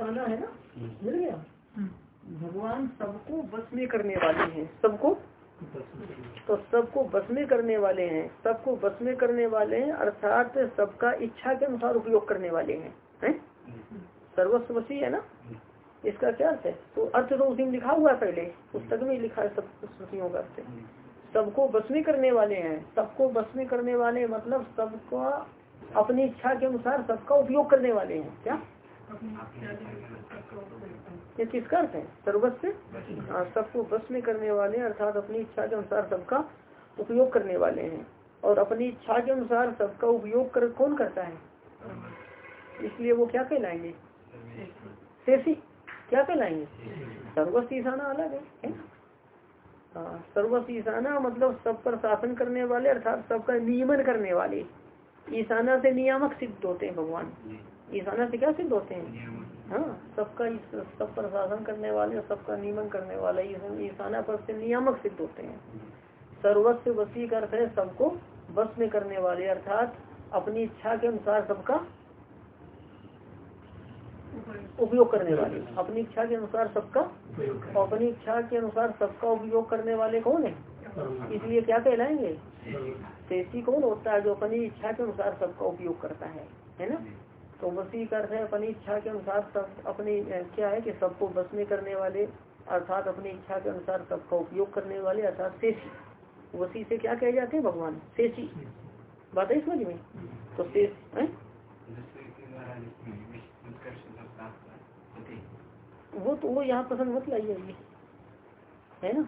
ईशाना है ना? मिल गया? भगवान सबको बस में करने वाले हैं। सबको? तो सबको बस में करने वाले हैं। सबको बस में करने वाले हैं अर्थात सबका इच्छा के अनुसार उपयोग करने वाले हैं। हैं? सर्वस्वसी है ना? इसका क्या अर्थ है? तो अर्थ तो उसी में लिखा हुआ है पहले। पुस्तक में लिखा है सब स्मृतियों का अर्थ। सबको बस में करने वाले हैं। सबको बस में करने वाले मतलब सबका अपनी इच्छा के अनुसार सबका उपयोग करने वाले हैं। क्या? ये किसका अर्थ है? सर्वस्व हाँ सबको बस में करने वाले अर्थात अपनी इच्छा के अनुसार सबका उपयोग करने वाले हैं। और अपनी इच्छा के अनुसार सबका उपयोग कर, कौन करता है? इसलिए वो क्या कहलाएँगे? शेषी क्या कहलाएँगे? सर्वस्व ईशाना अलग है हाँ सर्वस्व ईशाना मतलब सब पर शासन करने वाले, अर्थात सबका नियमन करने वाले। ईशाना से नियामक सिद्ध होते हैं भगवान। ईशाना से क्या सिद्ध होते हैं? हाँ सबका सब पर शासन करने वाले और सबका नियमन करने वाले ईशाना पर से नियामक सिद्ध होते हैं। सर्वस्व वसी का अर्थ है सबको बस में करने वाले अर्थात अपनी इच्छा के अनुसार सबका उपयोग करने वाले। अपनी इच्छा के अनुसार सबका अपनी इच्छा के अनुसार सबका उपयोग करने वाले कौन है? इसलिए क्या कहलाएँगे? शेषी कौन होता है जो अपनी इच्छा के अनुसार सबका उपयोग करता है? है ना? तो वसी का अर्थ है, अपनी इच्छा के अनुसार सब अपनी क्या है कि सबको बस में करने वाले, अर्थात अपनी इच्छा के अनुसार सबका उपयोग करने वाले, अर्थात शेषी वसी से क्या कहे जाते हैं भगवान? शेषी बात है समझ में तो शेष है? वो तो वो यहाँ पसंद मत लाइए है ना?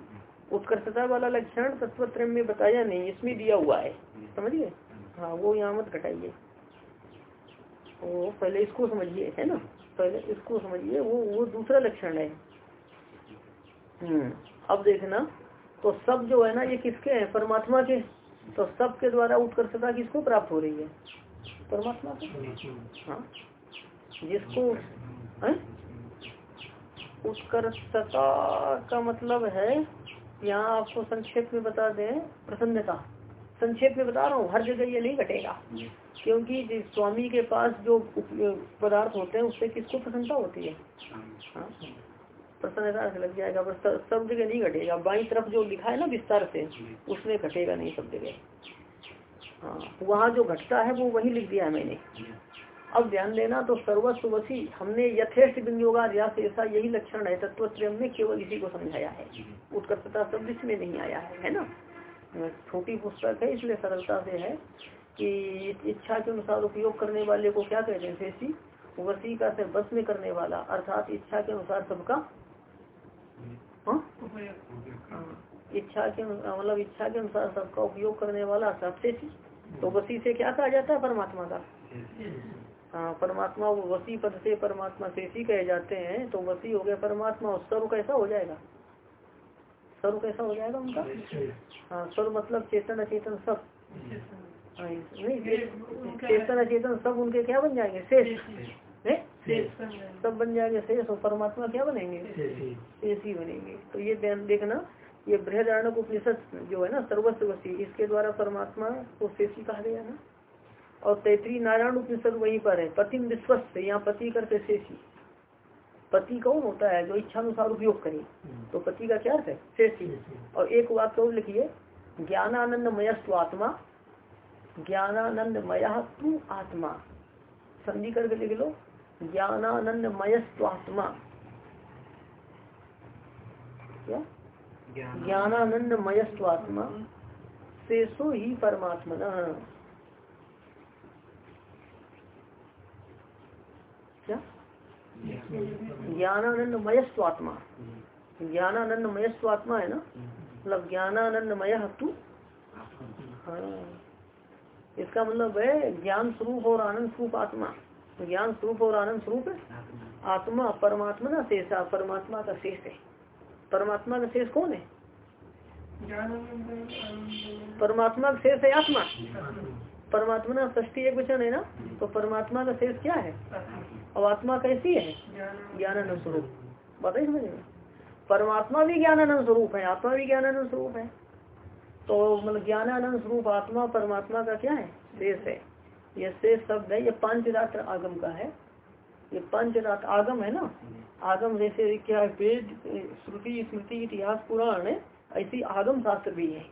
उत्कर्षता वाला लक्षण तत्व में बताया नहीं, इसमें दिया हुआ है। समझिए? हाँ वो यहाँ मत घटाइए। वो पहले इसको समझिए, है ना? पहले इसको समझिए, वो वो दूसरा लक्षण है। हम्म अब देखना तो सब जो है ना, ये किसके हैं? परमात्मा के। तो सब के द्वारा उत्कर्षता किसको प्राप्त हो रही है? परमात्मा को। हाँ? जिसको उत्कर्षता का मतलब है, यहाँ आपको संक्षेप में बता दें, प्रसन्नता। संक्षेप में बता रहा हूँ, हर जगह ये नहीं घटेगा। क्योंकि स्वामी के पास जो पदार्थ होते हैं उससे किसको प्रसन्नता होती है? हाँ। प्रसन्नता से लग जाएगा पर सब जगह नहीं घटेगा। बाई तरफ़ जो लिखा है ना विस्तार से उसमें घटेगा नहीं सब जगह। हाँ वहाँ जो घटता है वो वही लिख दिया है मैंने। अब ध्यान देना तो सर्वस्व वसी हमने यथेष्ट विनियोगा ऐसा यही लक्षण है तत्व में केवल इसी को समझाया है। उत्कर्षता शब्द इसमें नहीं आया है है ना? छोटी पुस्तक है इसलिए सरलता से है। कि इच्छा के अनुसार उपयोग करने वाले को क्या कहते हैं शेषी वसी का से बस में करने वाला अर्थात इच्छा के अनुसार सबका हाँ? इच्छा के मतलब इच्छा के अनुसार सबका उपयोग करने वाला अर्थात शेषी तो वसी से क्या कहा जाता है? परमात्मा का। हाँ परमात्मा वसी पद से परमात्मा शेषी कहे जाते हैं तो वसी हो गया परमात्मा और सर्व कैसा हो जाएगा? सर्व कैसा हो जाएगा उनका? हाँ सर्व मतलब चेतन अचेतन सब। चेतन अचेतन सब उनके क्या बन जाएँगे? शेष। सब बन जाएँगे शेष और परमात्मा क्या बनेंगे? शेष ही। बनेंगे। तो ये देखना ये बृहदारण उपनिषद जो है ना सर्वस्वसी इसके द्वारा परमात्मा को शेषी कहा गया ना? और तैतरी नारायण उपनिषद वहीं पर है पति विश्वस्त यहाँ पति करते शेषी पति कौन होता है जो इच्छा अनुसार उपयोग करे? तो पति का क्या है? शेषी और एक वाक्य और लिखिए ज्ञानानंद मयस्व आत्मा ज्ञानानंद मया तू आत्मा। संधि करके लिख लो ज्ञानानंद मयस्वात्मा क्या? ज्ञानानंद मयस्वात्मा शेषो ही परमात्मा क्या? ज्ञानानंद मयस्वात्मा ज्ञानानंद मयस्वात्मा है ना? मतलब ज्ञानानंद मय तू हाँ। इसका मतलब है ज्ञान स्वरूप और आनंद स्वरूप आत्मा। ज्ञान स्वरूप और आनंद स्वरूप आत्मा। परमात्मा ना शेषा परमात्मा का शेष है। परमात्मा का शेष कौन है? परमात्मा का शेष है आत्मा। परमात्मा ना ष्टी एक वचन है ना? तो परमात्मा का शेष क्या है? अब आत्मा कैसी है? ज्ञानानंद स्वरूप। बताइए समझ में। परमात्मा भी ज्ञानानंद स्वरूप है आत्मा भी ज्ञानानंद स्वरूप है। तो मतलब ज्ञानानंद स्वरूप आत्मा परमात्मा का क्या है? शेष है। ये शेष शब्द है ये पाँच रात्र आगम का है। ये पंच रात आगम है ना? आगम जैसे क्या है वेद श्रुति स्मृति इतिहास पुराण ऐसी आगम शास्त्र भी है।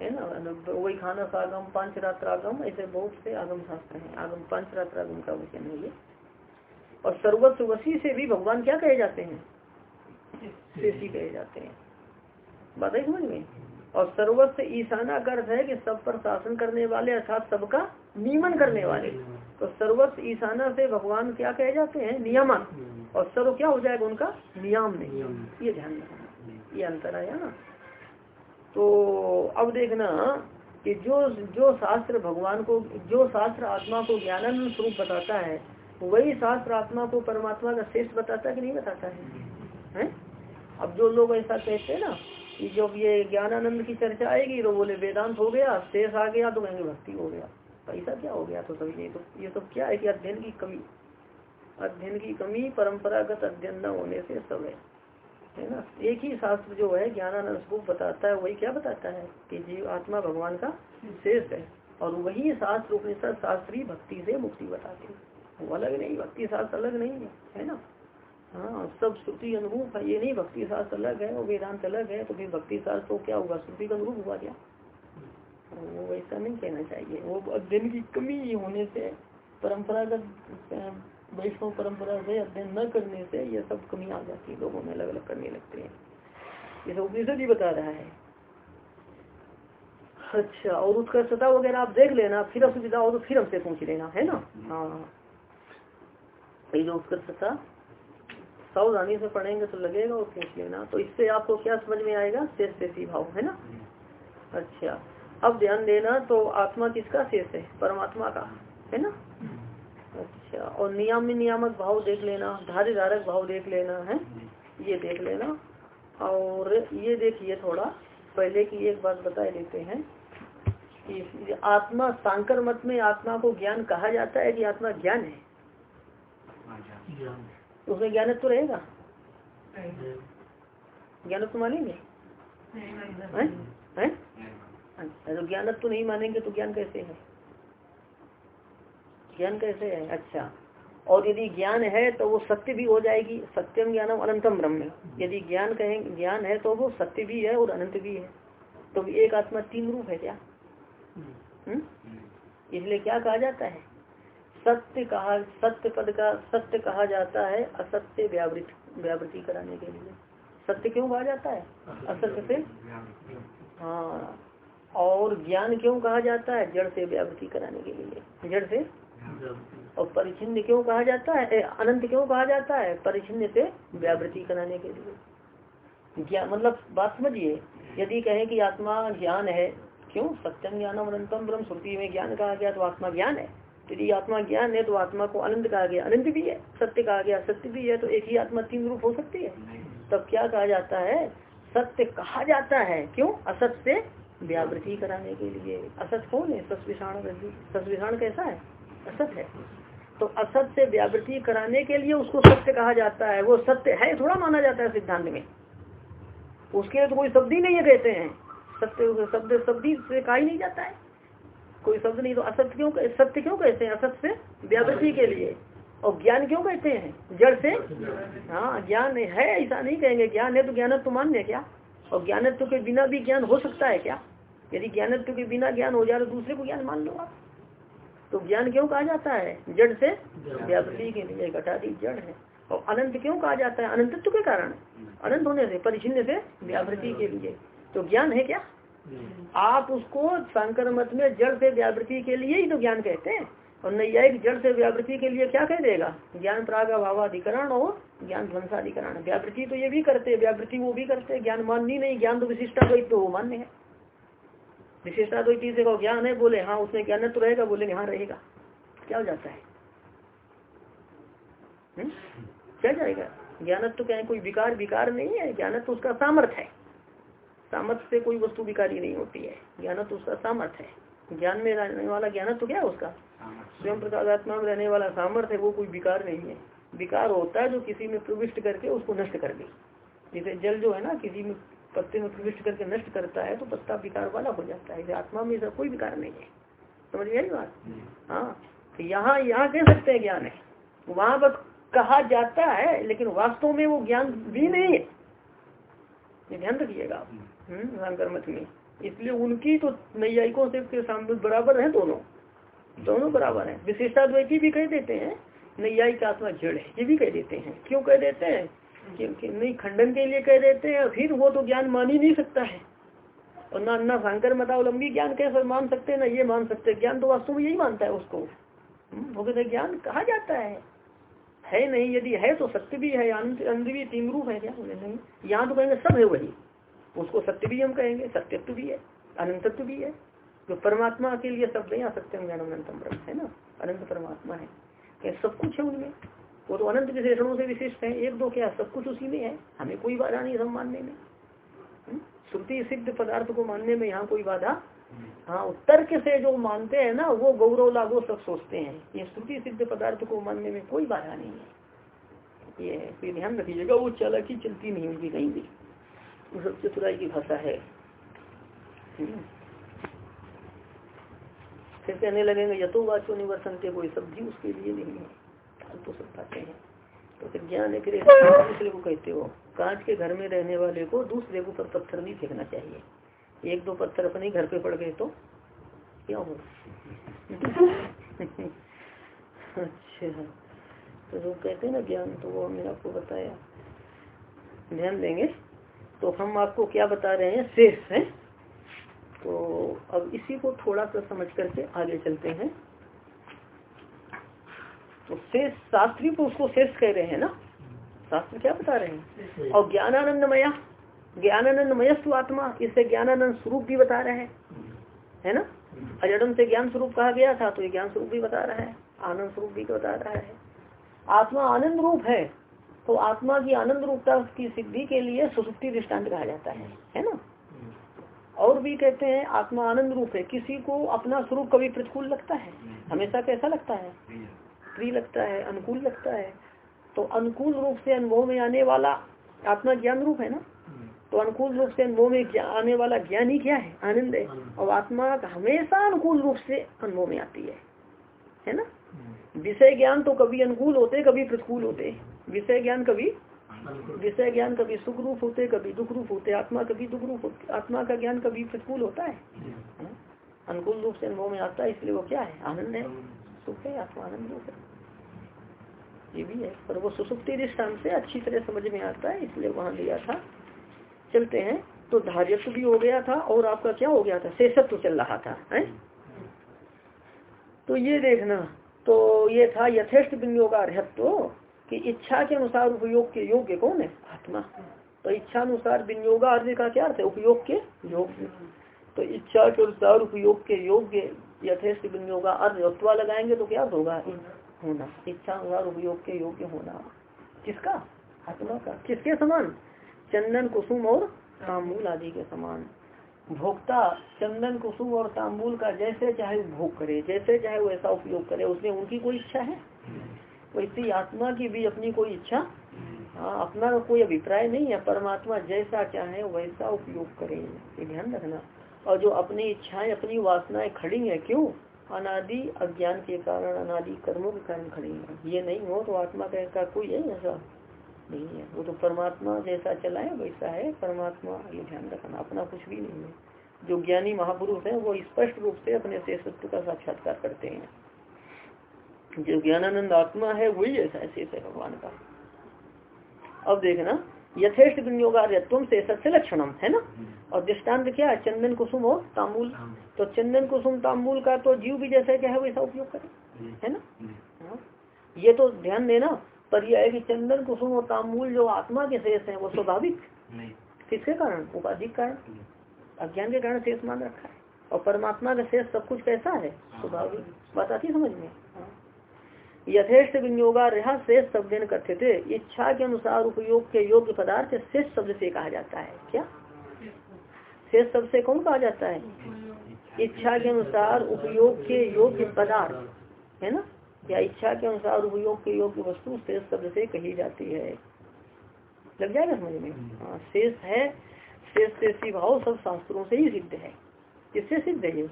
है ना? मतलब वही खाना सागम पंच रात्र आगम ऐसे बहुत से आगम शास्त्र हैं। आगम पंच रात्र आगम का वचन है ये। और सर्वस्व वसी से भी भगवान क्या कहे जाते हैं? शेषी कहे जाते हैं। बात है समझ में? और सर्वस्व ईशाना का अर्थ है कि सब पर शासन करने वाले अर्थात सबका नियमन करने वाले। तो सर्वस्व ईशाना से भगवान क्या कहे जाते हैं? नियमन। और सर्व क्या हो जाएगा उनका? नियम नहीं। ये ध्यान रखना। ये अंतर आया ना? तो अब देखना कि जो जो शास्त्र भगवान को जो शास्त्र आत्मा को ज्ञानानंद स्वरूप बताता है वही शास्त्र आत्मा को परमात्मा का शेष बताता है कि नहीं बताता है, है? अब जो लोग ऐसा कहते हैं ना जब ये ज्ञानानंद की चर्चा आएगी तो बोले, वेदांत हो गया, शेष आ गया तो कहेंगे, भक्ति हो गया। पैसा क्या हो गया? तो सभी ये तो ये सब क्या है कि अध्ययन की कमी। अध्ययन की कमी परंपरागत अध्ययन न होने से सब है। है ना? एक ही शास्त्र जो है, ज्ञानानंद स्वरूप बताता है, वही क्या बताता है? कि जीव, आत्मा भगवान का शेष है। और वही शास्त्र, उपनिषद शास्त्री भक्ति से मुक्ति बताते हैं। वो अलग नहीं, भक्ति शास्त्र अलग नहीं है। है ना? हाँ सब श्रुति अनुरूप है ये नहीं, भक्ति शास्त्र अलग है और वेदांत अलग है तो फिर भक्ति शास्त्र तो क्या हुआ श्रुति का अनुरूप हुआ क्या? वो वैसा नहीं कहना चाहिए। वो अध्ययन की कमी होने से, परंपरागत वैष्णव परंपरा से अध्ययन न करने से ये सब कमी आ जाती है। लोगों में अलग अलग करने लगते हैं। ये सब उपनिषद ही बता रहा है। अच्छा और उसका सता वगैरह आप देख लेना, फिर असुविधा हो तो फिर हमसे पूछ लेना, है ना? हाँ। ये उसका सता सावधानी से पढ़ेंगे तो लगेगा और पूछ लेना। तो इससे आपको क्या समझ में आएगा? शेष शेषी भाव है ना? अच्छा। अब ध्यान देना तो आत्मा किसका शेष है? परमात्मा का है ना? अच्छा। और नियम नियामक भाव देख लेना धारी धारक भाव देख लेना है? ये देख लेना। और ये देखिए थोड़ा पहले की एक बात बता देते हैं कि आत्मा सांकर मत में आत्मा को ज्ञान कहा जाता है कि आत्मा ज्ञान है? तो उसमें ज्ञान तो रहेगा। ज्ञान तो मानेंगे। हैं? अच्छा तो ज्ञान तो नहीं मानेंगे तो ज्ञान कैसे है? ज्ञान कैसे है? अच्छा। और यदि ज्ञान है तो वो सत्य भी हो जाएगी। सत्यम ज्ञानम अनंतम ब्रह्म। यदि ज्ञान कहें ज्ञान है तो वो सत्य भी है और अनंत भी है। तो एक आत्मा तीन रूप है क्या? हम्म? इसलिए क्या कहा जाता है? सत्य कहा सत्य पद का सत्य कहा जाता है असत्य व्यावृत व्यावृति कराने के लिए। सत्य क्यों कहा जाता है? असत्य से? हाँ। और ज्ञान क्यों कहा जाता है? जड़ से व्यावृति कराने के लिए। जड़ से? और परिचिन्न क्यों कहा जाता है? अनंत क्यों कहा जाता है? परिचिन्न से व्यावृति कराने के लिए। ज्ञान मतलब बात समझिए यदि कहें कि आत्मा ज्ञान है क्यों? सत्यम ज्ञानम अनंतम ब्रह्म श्रुति में ज्ञान कहा गया तो आत्मा ज्ञान है। यदि आत्मा ज्ञान है तो आत्मा को अनंत कहा गया। अनंत भी है, सत्य कहा गया। सत्य भी है तो एक ही आत्मा तीन रूप हो सकती है। तब क्या कहा जाता है? सत्य कहा जाता है। क्यों? असत से व्यावृति कराने के लिए। असत कौन है? सस्विषाण सस्विषाण कैसा है? असत है। तो असत से व्यावृति कराने के लिए उसको सत्य कहा जाता है। वो सत्य है, थोड़ा माना जाता है सिद्धांत में। उसके लिए तो कोई शब्द ही नहीं कहते हैं। सत्य, शब्द शब्द से कहा ही नहीं जाता है। कोई शब्द नहीं तो असत्य क्यों सत्य क्यों कहते हैं असत्य? से व्यावृति के लिए। और ज्ञान क्यों कहते हैं? जड़ से? हाँ ज्ञान है, ऐसा नहीं कहेंगे, ज्ञान है तो ज्ञानत्व मान्य क्या? और ज्ञानत्व के बिना भी ज्ञान हो सकता है क्या? यदि ज्ञानत्व के बिना ज्ञान हो जाए तो दूसरे को ज्ञान मान लो आप। तो ज्ञान क्यों कहा जाता है? जड़ से? व्यावृति के लिए घटादी जड़ है। और अनंत क्यों कहा जाता है? अनंतत्व के कारण। अनंत होने से, परिचिन्न से व्यावृति के लिए। तो ज्ञान है क्या? आप उसको शंकर मत में जड़ से व्यावृत्ति के लिए ही तो ज्ञान कहते हैं। और नैयायिक जड़ से व्यावृति के लिए क्या कह देगा? ज्ञान प्राग अभावाधिकरण और ज्ञान ध्वंसाधिकरण। व्यावृति तो ये भी करते हैं व्यावृत्ति वो भी करते ज्ञान माननी नहीं, ज्ञान तो विशिष्टा द्वैत तो वो मान्य है। विशिष्टा द्वैती से ज्ञान है, बोले हाँ उसमें ज्ञान तो रहेगा बोले हाँ रहेगा। क्या हो जाता है? हम्म? क्या जाएगा? ज्ञानत तो क्या है कोई विकार विकार नहीं है। ज्ञानत तो उसका सामर्थ्य है। सामर्थ्य से कोई वस्तु विकारी नहीं होती है। ज्ञान तो उसका सामर्थ्य है। ज्ञान में रहने वाला ज्ञान तो क्या है उसका? स्वयं प्रकाशात्मा में रहने वाला सामर्थ्य है वो कोई विकार नहीं है। विकार होता है जो किसी में प्रविष्ट करके उसको नष्ट कर दे। जैसे जल जो है ना किसी में पत्ते में प्रविष्ट करके नष्ट करता है तो पत्ता विकार वाला हो जाता है। आत्मा में ऐसा कोई विकार नहीं है। समझ गया बात? हाँ तो यहाँ यहाँ कह सकते हैं ज्ञान है। वहाँ पर कहा जाता है लेकिन वास्तव में वो ज्ञान भी नहीं है। ध्यान रखिएगा आप। शंकर मत में। इसलिए उनकी तो नैयायिकों से बराबर है दोनों। दोनों बराबर है। विशिष्टाद्वैती भी कह देते हैं नैयायिक आत्मा जड़ है ये भी कह देते हैं। क्यों कह देते हैं? क्योंकि नहीं खंडन के लिए कह देते हैं फिर वो तो ज्ञान मान ही नहीं सकता है। और ना ना शंकर मतावलंबी ज्ञान कैसे मान सकते हैं ना ये मान सकते हैं। ज्ञान तो वास्तव में यही मानता है उसको। हम्म, वो कहते ज्ञान कहा जाता है? है नहीं यदि है तो सत्य भी है आनंद भी तीन रूप है क्या? नहीं। यहाँ तो कहेंगे सब है वही। उसको सत्य भी हम कहेंगे, सत्यत्व भी है, अनंतत्व भी है। जो परमात्मा के लिए शब्द यहाँ सत्यम ज्ञान अनंतम ब्रह्म, है ना? अनंत परमात्मा है। क्या सब कुछ है उनमें। वो तो अनंत विशेषणों से विशिष्ट है। एक दो क्या, सब कुछ उसी में है। हमें कोई बाधा नहीं सब मानने में हम्म? श्रुति सिद्ध पदार्थ को मानने में यहाँ कोई बाधा? हाँ तर्क से जो मानते हैं ना, वो गौरव लागो सब सोचते हैं। ये श्रुति सिद्ध पदार्थ को मानने में कोई बाधा नहीं है। ये ध्यान रखिएगा, वो चालाकी चलती नहीं उनकी कहीं भी। सब चतुराई की भाषा है। फिर कहने लगेंगे यथो वाचो निवर्सन के कोई सब्ज़ी उसके लिए नहीं है। तो सब पाते हैं। तो फिर ज्ञान है फिर दूसरे को कहते हो? कांच के घर में रहने वाले को दूसरे को पर पत्थर नहीं फेंकना चाहिए। एक दो पत्थर अपने घर पे पड़ गए तो? क्या हो अच्छा तो जो कहते हैं ना ज्ञान तो वो हमने आपको बताया। ध्यान देंगे। तो हम आपको क्या बता रहे हैं? शेष है। तो अब इसी को थोड़ा सा समझ करके आगे चलते हैं। तो शेष, शास्त्री को उसको शेष कह रहे हैं ना? शास्त्र क्या बता रहे हैं? और ज्ञानानंदमया ज्ञानानंद आत्मा इससे ज्ञानानंद स्वरूप भी बता रहे हैं। है ना? अजडम से ज्ञान स्वरूप कहा गया था तो ये ज्ञान स्वरूप भी बता रहा है, आनंद स्वरूप भी बता रहा है। आत्मा आनंद रूप है तो आत्मा की आनंद रूपता की सिद्धि के लिए सुसुप्ति दृष्टांत कहा जाता है है ना? और भी कहते हैं, आत्मा आनंद रूप है। किसी को अपना स्वरूप कभी प्रतिकूल लगता है? हमेशा कैसा लगता है? प्रिय लगता है, अनुकूल लगता है। तो अनुकूल रूप से अनुभव में आने वाला आत्मा ज्ञान रूप है ना? तो अनुकूल रूप से अनुभव में आने वाला ज्ञान ही क्या है? आनंद है। और आत्मा हमेशा अनुकूल रूप से अनुभव में आती है। है ना? विषय ज्ञान तो कभी अनुकूल होते, कभी प्रतिकूल होते। विषय ज्ञान कभी विषय ज्ञान कभी सुख रूप होते, कभी दुख रूप होते। आत्मा कभी दुख रूप होते, आत्मा का ज्ञान कभी प्रतिकूल होता है। अनुकूल रूप से अनुभव में आता है, इसलिए वो क्या है? आनंद है। सुख है, आत्मा आनंद रूप है। ये भी है। पर वो सुसुप्ति दृष्टान से अच्छी तरह समझ में आता है, इसलिए वहाँ लिया था। चलते हैं। तो धार्यत्व भी हो गया था, और आपका क्या हो गया था? शेषत्व चल रहा था, है? तो ये देखना। तो ये था यथेष्ट विनियोगार्हत्व कि इच्छा के अनुसार उपयोग के योग्य कौन है? आत्मा। तो इच्छा अनुसार विनियोगार्थ का क्या अर्थ है? उपयोग के योग्य। तो इच्छा के अनुसार उपयोग के योग्य यथेष्ट विनियोगा अर्थ लगाएँगे तो क्या होगा? होना। इच्छा अनुसार उपयोग के योग्य होना। किसका? आत्मा का। किसके समान? चंदन कुसुम और तांबूल आदि के समान। भोक्ता चंदन कुसुम और तांबूल का जैसे चाहे भोग करे, जैसे चाहे वैसा उपयोग करे, उसमें उनकी कोई इच्छा है? वैसी आत्मा की भी अपनी कोई इच्छा? हाँ अपना कोई अभिप्राय नहीं है, परमात्मा जैसा चाहे वैसा उपयोग करे। ये ध्यान रखना। और जो अपनी इच्छाएँ, अपनी वासनाएँ खड़ी है, क्यों? अनादि अज्ञान के कारण, अनादि कर्मों के कारण खड़ी है। ये नहीं हो तो आत्मा का कोई है ऐसा? नहीं है। वो तो परमात्मा जैसा चलाए वैसा है। परमात्मा ये ध्यान रखना, अपना कुछ भी नहीं है। जो ज्ञानी महापुरुष है, वो स्पष्ट रूप से अपने शेषत्व का साक्षात्कार करते हैं। जो ज्ञानानंद आत्मा है, वही ऐसा है, शेष है भगवान का। अब देखना, यथेष्ट विनियोगार्यत्व से सत्य लक्षणम, है ना? और दृष्टांत क्या है? चंदन कुसुम और तांबूल। तो चंदन कुसुम, तांबूल का तो जीव भी जैसा क्या है, वैसा उपयोग करे, है ना? हाँ। ये तो ध्यान देना पर यह है कि चंदन कुसुम और तामूल जो आत्मा के शेष है वो स्वाभाविक? किसके कारण? उपाधिक कारण? अज्ञान के कारण शेष मान रखा है। और परमात्मा का शेष सब कुछ कैसा है? स्वाभाविक। बात आती समझ में। यथेष्ट विनियोगा रहा शेष शब्द करते थे। इच्छा के अनुसार उपयोग के योग्य पदार्थ शेष शब्द से कहा जाता है। क्या? शेष शब्द से कौन कहा जाता है? इच्छा के अनुसार उपयोग के योग्य पदार्थ। है ना? या इच्छा के अनुसार उपयोग के योग्य वस्तु शेष शब्द से कही जाती है। लग जाएगा समझ में? हाँ शेष है शेष शेषी भाव सब शास्त्रों से ही सिद्ध है। किससे सिद्ध है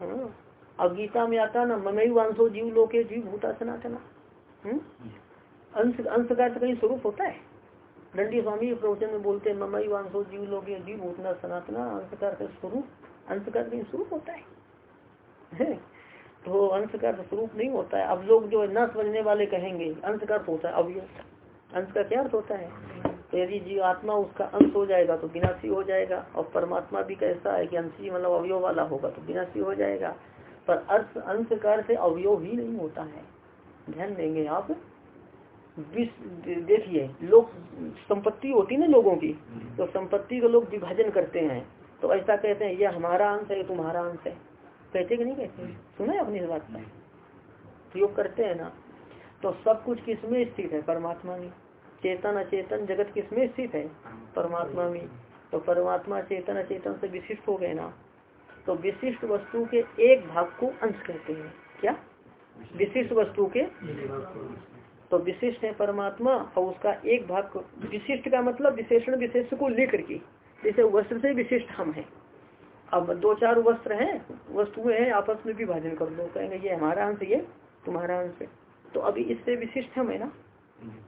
हाँ। अब गीता में आता ना ममई वांसो जीव लोके जीव भूता सनातना। हम्म? अंश अंश का कहीं स्वरूप होता है। दंडी स्वामी प्रवचन में बोलते हैं ममई वांसो जीव लोग जीव भूतना सनातना अंश का स्वरूप अंश का कहीं स्वरूप होता है? तो अंश का स्वरूप नहीं होता है। अब लोग जो न समझने वाले कहेंगे अंश का अर्थ होता है अवयव अंश का क्या अर्थ होता है? तो यदि जीव आत्मा उसका अंश हो जाएगा तो विनाशी हो जाएगा, और परमात्मा भी कैसा है कि अंशी मतलब अवयव वाला होगा तो विनाशी हो जाएगा। पर अर्थ अंश कार से अवयव ही नहीं होता है। ध्यान देंगे आप। देखिए, लोग संपत्ति होती ना लोगों की तो संपत्ति को लोग विभाजन करते हैं। तो ऐसा कहते हैं ये हमारा अंश है, ये तुम्हारा अंश है। कहते कि नहीं कहते? सुना है अपनी इस बात का? प्रयोग करते हैं ना तो सब कुछ किसमें स्थित है? परमात्मा में। चेतन अचेतन जगत किसमें स्थित है? परमात्मा में। तो परमात्मा चेतन अचेतन से विशिष्ट हो गए ना तो विशिष्ट वस्तु के एक भाग को अंश कहते हैं। क्या? विशिष्ट वस्तु के? तो विशिष्ट है परमात्मा और उसका एक भाग विशिष्ट का मतलब विशेषण विशेष को लेकर के। जैसे वस्त्र से विशिष्ट हम है। अब दो चार वस्त्र हैं वस्तुएँ हैं आपस में विभाजन कर दो कहेंगे ये हमारा अंश ये तुम्हारा अंश है। तो अभी इससे विशिष्ट हम है ना?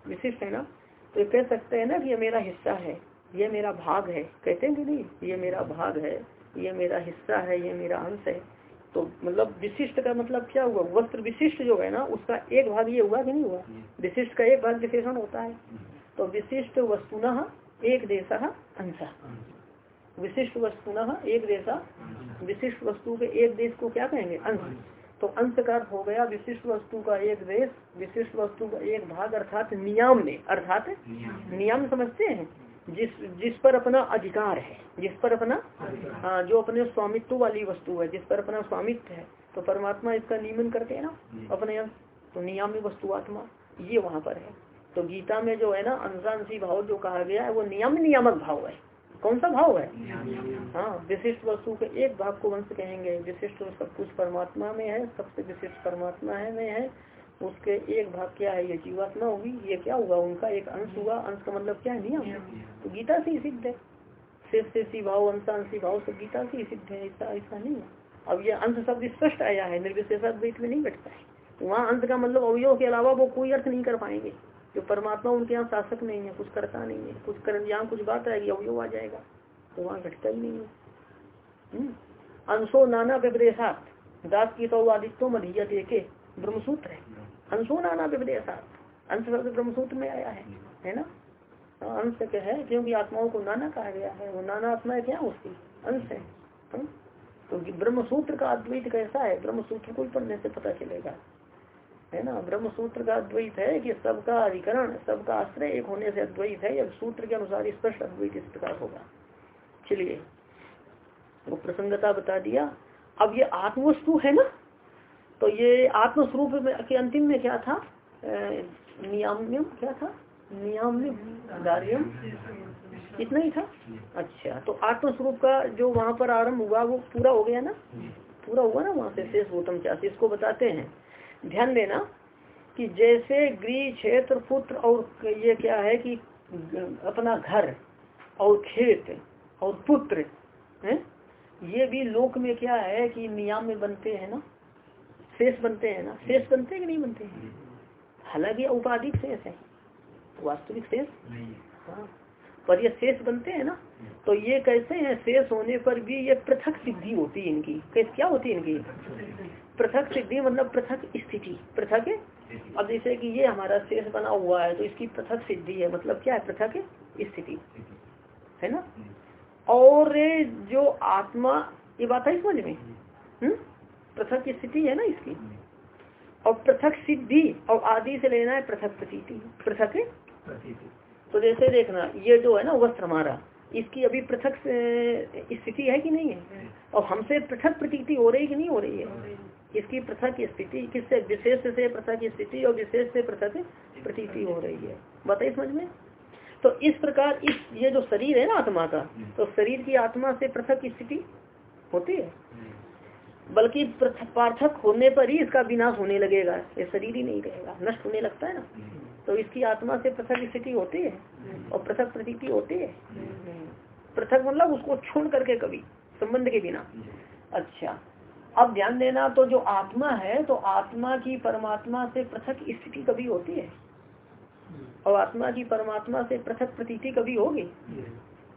विशिष्ट है ना? तो ये कह सकते हैं ना कि ये मेरा हिस्सा है ये मेरा भाग है। कहते हैं कि नहीं? ये मेरा भाग है ये मेरा हिस्सा है ये मेरा अंश है। तो मतलब विशिष्ट का मतलब क्या हुआ? वस्त्र विशिष्ट जो है ना उसका एक भाग ये हुआ कि नहीं हुआ? विशिष्ट का एक भाग विशेषण होता है। तो विशिष्ट वस्तुन एक देश अंश। विशिष्ट वस्तुन एक देशा विशिष्ट वस्तु के एक देश को क्या कहेंगे? अंश। तो अंश का अर्थ हो गया विशिष्ट वस्तु का एक देश विशिष्ट वस्तु का एक भाग अर्थात नियम में। अर्थात नियम। समझते हैं? जिस जिस पर अपना अधिकार है जिस पर अपना हाँ जो अपने स्वामित्व वाली वस्तु है जिस पर अपना स्वामित्व है तो परमात्मा इसका नियमन करते हैं ना अपने तो नियम वस्तु आत्मा ये वहाँ पर है। तो गीता में जो है ना अंशांशी भाव जो कहा गया है वो नियम नियामक भाव है। कौन सा भाव है? हाँ विशिष्ट वस्तु के एक भाग को वंश कहेंगे। विशिष्ट सब कुछ परमात्मा में है सबसे विशिष्ट परमात्मा है में है। उसके एक भाग क्या है? ये जीवात्मा होगी ये क्या हुआ उनका एक अंश हुआ। अंश का मतलब क्या है? नियम। तो गीता से ही सिद्ध है। शेष शेषी भाव अंशांशी भाव सब गीता से ही सिद्ध है। ऐसा ऐसा नहीं है। अब ये अंश शब्द स्पष्ट आया है निर्विशेषाद्वैत में नहीं बैठता है। तो वहाँ अंश का मतलब अवयोग के अलावा वो कोई अर्थ नहीं कर पाएँगे। जो परमात्मा उनके यहाँ शासक नहीं है कुछ करता नहीं है कुछ कर यहाँ कुछ बात आएगी अवयोग आ जाएगा तो वहाँ घटता ही नहीं है। हम्म। अंशो नाना व्यपदेशात दास की तो आदित्यो मधिया देखे ब्रह्मसूत्र है। अंशो नाना व्यपदेशात अंश शब्द ब्रह्मसूत्र में आया है है ना? हाँ, अंश क्या है क्योंकि आत्माओं को नाना कहा गया है वो नाना आत्मा क्या उसकी अंश है। हाँ? तो ब्रह्मसूत्र का अद्वैत कैसा है? ब्रह्मसूत्र को पढ़ने से पता चलेगा। है ना? ब्रह्म सूत्र का अद्वैत है कि सबका अधिकरण, सबका आश्रय एक होने से अद्वैत है, या सूत्र के अनुसार स्पष्ट अद्वैत इस प्रकार होगा। चलिए, वो प्रसंगता बता दिया। अब ये आत्मवस्तु है ना? तो ये आत्मस्वरूप के अंतिम में क्या था? नियाम्यम क्या था? कार्यम इतना ही था? अच्छा तो आत्मस्वरूप का जो वहाँ पर आरंभ हुआ, वो पूरा हो गया ना? पूरा हुआ ना वहाँ से? शेष गौतम क्या इसको बताते हैं। ध्यान देना कि जैसे गृह क्षेत्र पुत्र और ये क्या है कि अपना घर और खेत और पुत्र है? ये भी लोक में क्या है कि नियम में बनते हैं ना? शेष बनते हैं ना? शेष बनते हैं कि नहीं बनते हैं? हालाँकि उपाधिक शेष है। वास्तविक शेष? हाँ। पर ये शेष बनते हैं ना? तो ये कैसे हैं? शेष होने पर भी ये पृथक सिद्धि होती है इनकी। कैसे क्या होती है इनकी? पृथक सिद्धि मतलब पृथक स्थिति। पृथक अब जैसे कि ये हमारा शेष बना हुआ है तो इसकी पृथक सिद्धि है। मतलब क्या है? पृथक स्थिति। है ना? और जो आत्मा ये बात है समझ में? हम्म? पृथक स्थिति है ना इसकी? और पृथक सिद्धि और आदि से लेना है पृथक प्रतीति। पृथक तो जैसे देखना ये जो है ना वस्त्र हमारा इसकी अभी पृथक स्थिति है कि नहीं है? और हमसे पृथक प्रतीति हो रही कि नहीं हो रही है। इसकी पृथक स्थिति, किससे, विशेष से पृथक स्थिति और विशेष से पृथक प्रतीति हो रही है। बताइए समझ में? तो इस प्रकार इस, ये जो शरीर है ना आत्मा का तो शरीर की आत्मा से पृथक स्थिति होती है? बल्कि पार्थक होने पर ही इसका विनाश होने लगेगा। ये शरीर ही नहीं रहेगा, नष्ट होने लगता है ना। तो इसकी आत्मा से पृथक स्थिति होती है और पृथक प्रतीति होती है। पृथक मतलब उसको छोड़ करके कभी, संबंध के बिना। अच्छा अब ध्यान देना तो जो आत्मा है तो आत्मा की परमात्मा से पृथक स्थिति कभी होती है? और आत्मा की परमात्मा से पृथक प्रतीति कभी होगी?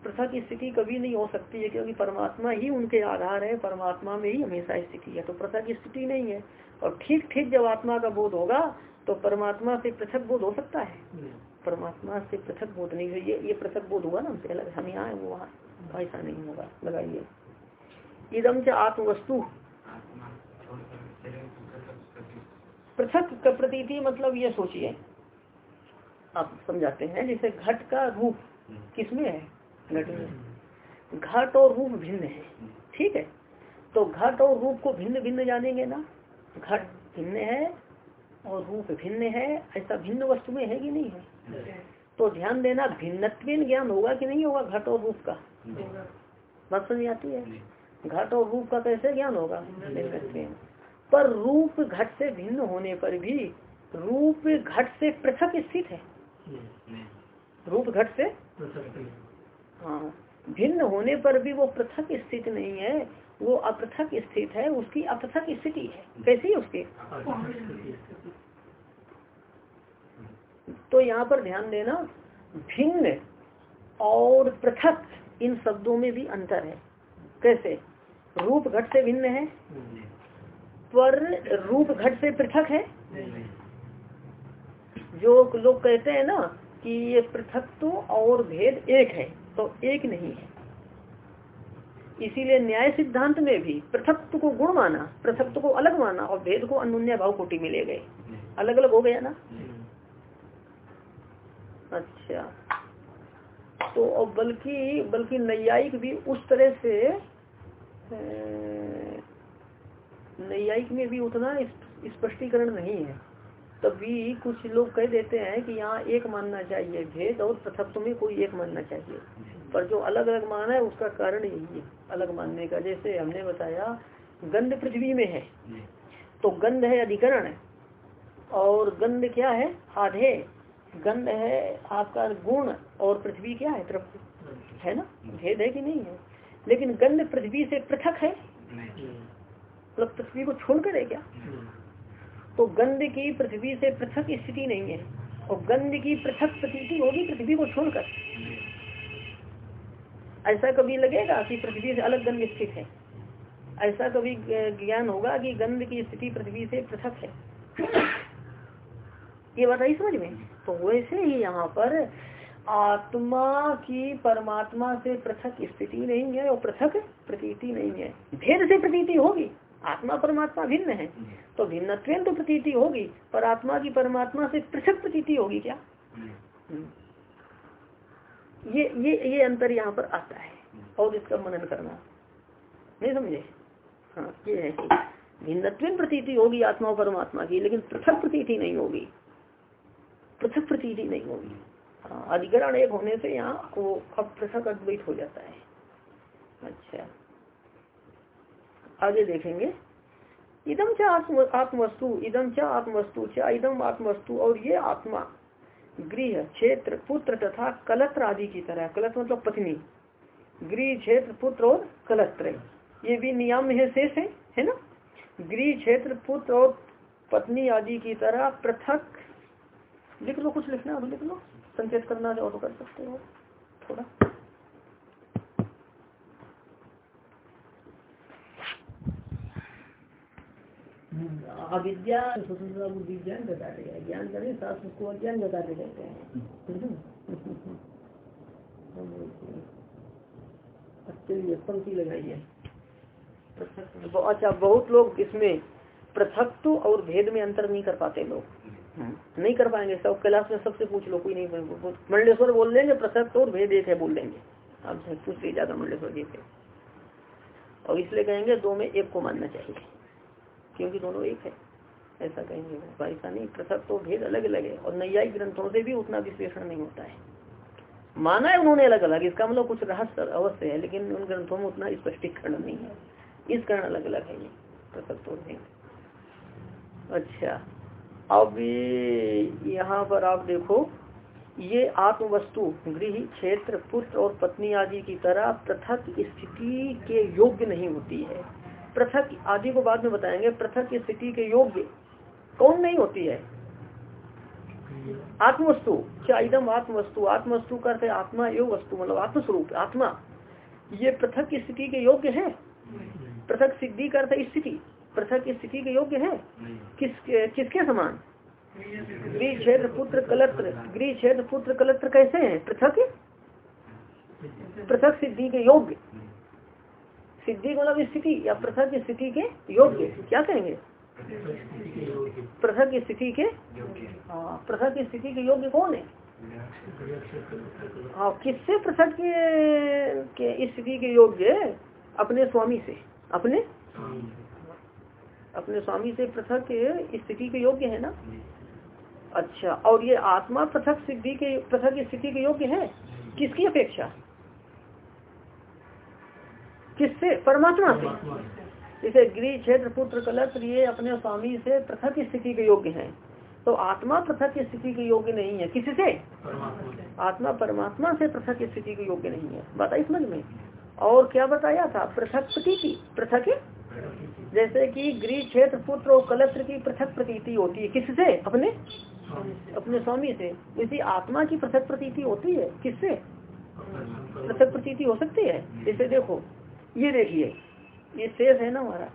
पृथक स्थिति कभी नहीं हो सकती है क्योंकि परमात्मा ही उनके आधार है परमात्मा में ही हमेशा स्थिति है तो पृथक स्थिति नहीं है। और ठीक ठीक जब आत्मा का बोध होगा तो परमात्मा से पृथक बोध हो सकता है? परमात्मा से पृथक बोध नहीं है ये ये पृथक बोध हुआ ना हमसे? अलग हम यहाँ है वो वहाँ। ऐसा नहीं होगा लगाइए। इदम से आत्मवस्तु। पृथक प्रतीति मतलब ये सोचिए। आप समझाते हैं जैसे घट का रूप किसमें है? घट में। घट और रूप भिन्न है ठीक है? तो घट और रूप को भिन्न भिन्न जानेंगे ना? घट भिन्न है और रूप भिन्न है ऐसा भिन्न वस्तु में है कि नहीं है? तो ध्यान देना भिन्नत्व ज्ञान होगा कि नहीं होगा घट और रूप का? बात समझ आती है? घट और रूप का कैसे ज्ञान होगा? पर रूप घट से भिन्न होने पर भी रूप घट से पृथक स्थित है। रूप घट से हाँ भिन्न होने पर भी वो पृथक स्थित नहीं है, वो अपृथक स्थित है, उसकी अपृथक स्थिति है। कैसी है उसकी? तो यहाँ पर ध्यान देना, भिन्न और पृथक इन शब्दों में भी अंतर है। कैसे? रूप घट से भिन्न है। पर रूप घट से पृथक है। जो लोग कहते हैं ना कि ये पृथक तो और भेद एक है तो एक नहीं है। इसीलिए न्याय सिद्धांत में भी पृथक को गुण माना पृथक को अलग माना और भेद को अनुन्य भाव कोटि में ले गए। अलग अलग हो गया ना? अच्छा। तो बल्कि बल्कि नैयायिक भी उस तरह से नैयायिक में भी उतना स्पष्टीकरण नहीं है। तभी कुछ लोग कह देते हैं कि यहाँ एक मानना चाहिए भेद और पृथक में कोई एक मानना चाहिए। पर जो अलग अलग माना है उसका कारण यही है अलग मानने का। जैसे हमने बताया गंध पृथ्वी में है। तो गंध है अधिकरण और गंध क्या है? आधे। गंध है आपका गुण और पृथ्वी क्या है? तृप्त है ना? भेद है कि नहीं है? लेकिन गंध पृथ्वी से पृथक है? मतलब पृथ्वी को छोड़कर है क्या? तो गंध की पृथ्वी से पृथक स्थिति नहीं है। और गंध की पृथक प्रतीति होगी पृथ्वी को छोड़कर। ऐसा कभी लगेगा कि पृथ्वी से अलग गंध स्थित है? ऐसा कभी ज्ञान होगा कि गंध की स्थिति पृथ्वी से पृथक है? ये बताइए समझ में। तो वैसे ही यहाँ पर आत्मा की परमात्मा से पृथक स्थिति नहीं है और पृथक प्रतीति नहीं है। भेद से प्रतीति होगी। आत्मा परमात्मा भिन्न है। तो भिन्न तो प्रतीति होगी, पर आत्मा की परमात्मा से पृथक प्रतीति होगी क्या। ये ये ये अंतर यहाँ पर आता है। और इसका मनन करना। नहीं समझे? हाँ ये है भिन्न प्रतीति होगी आत्मा और परमात्मा की, लेकिन पृथक प्रतीति नहीं होगी। पृथक प्रतीति नहीं होगी। हाँ अधिकरण एक होने से यहाँ वो अब पृथक अद्वैत हो जाता है। अच्छा। आगे देखेंगे। इदम च आत्म, आत्मवस्तु इदम च आत्मवस्तु च इदम आत्मवस्तु और ये आत्मा, गृह, क्षेत्र, पुत्र तथा कलत्र आदि की तरह। कलत्र मतलब पत्नी। गृह, क्षेत्र, पुत्र और कलत्र। ये भी नियम है, शेष है है ना? गृह, क्षेत्र, पुत्र और पत्नी आदि की तरह पृथक लिख लो कुछ लिखना लिख लो। संकेत करना चाहो तो कर सकते हो थोड़ा। अविद्या स्वतंत्रता बुद्धि ज्ञान हैं। ज्ञान करें को अज्ञान हैं। अच्छे पंक्ति लगाइए अच्छा बहुत लोग इसमें पृथक और भेद में अंतर नहीं कर पाते लोग। हम्म। नहीं कर पाएँगे, सब कैलाश में सबसे पूछ लो, कोई नहीं मंडलेश्वर बोल देंगे पृथक और भेद एक है बोल देंगे। आप पूछ लीजिए ज़्यादा मंडलेश्वर जी से और इसलिए कहेंगे, दो में एक को मानना चाहिए, क्योंकि दोनों एक है। ऐसा कहेंगे ऐसा नहीं पृथक तो भेद अलग अलग है, और नैयायिक ग्रंथों से भी उतना विश्लेषण नहीं होता है। माना है उन्होंने अलग अलग, इसका मतलब कुछ रहस्य अवश्य है, लेकिन उन ग्रंथों में उतना स्पष्टीकरण नहीं है। इस कारण अलग अलग है ये पृथक तो भेद। अच्छा। अब यहाँ पर आप देखो, ये आत्म वस्तु गृह, क्षेत्र, पुत्र और पत्नी आदि की तरह पृथक स्थिति के योग्य नहीं होती है। पृथक, आदि को बाद में बताएँगे, पृथक स्थिति के योग्य कौन नहीं होती है? आत्मवस्तु। क्या एकदम आत्मवस्तु? आत्मवस्तु करते आत्मा एवं वस्तु मतलब आत्मस्वरूप, आत्मा। ये पृथक स्थिति के योग्य है? पृथक सिद्धि करते स्थिति। पृथक स्थिति के योग्य है? किस किसके समान? गृह क्षेत्र पुत्र कलत्र। गृह क्षेत्र पुत्र कलत्र कैसे है? पृथक? पृथक सिद्धि के योग्य। सिद्धि मतलब स्थिति या पृथक स्थिति के योग्य। क्या कहेंगे? पृथक स्थिति के हाँ पृथक स्थिति के योग्य कौन है? हाँ किससे पृथक के स्थिति के योग्य? अपने स्वामी से। अपने अपने स्वामी से पृथक स्थिति के योग्य है ना? अच्छा और ये आत्मा पृथक सिद्धि के, पृथक स्थिति के योग्य है? किसकी अपेक्षा? किससे? परमात्मा से। जैसे गृह क्षेत्र पुत्र कलश ये अपने स्वामी से पृथक स्थिति के योग्य हैं। तो आत्मा पृथक स्थिति के योग्य नहीं है। किससे? आत्मा परमात्मा से पृथक स्थिति के योग्य नहीं है। बताइए समझ में। और क्या बताया था? पृथक की, पृथक जैसे कि गृह क्षेत्र, पुत्र और कलत्र की पृथक प्रतीति होती है। किससे? अपने? अपने स्वामी से। इसी आत्मा की पृथक प्रतीति होती है। किससे? पृथक प्रतीति हो सकती है। जैसे देखो। ये देखिए। ये शेष है ना हमारा।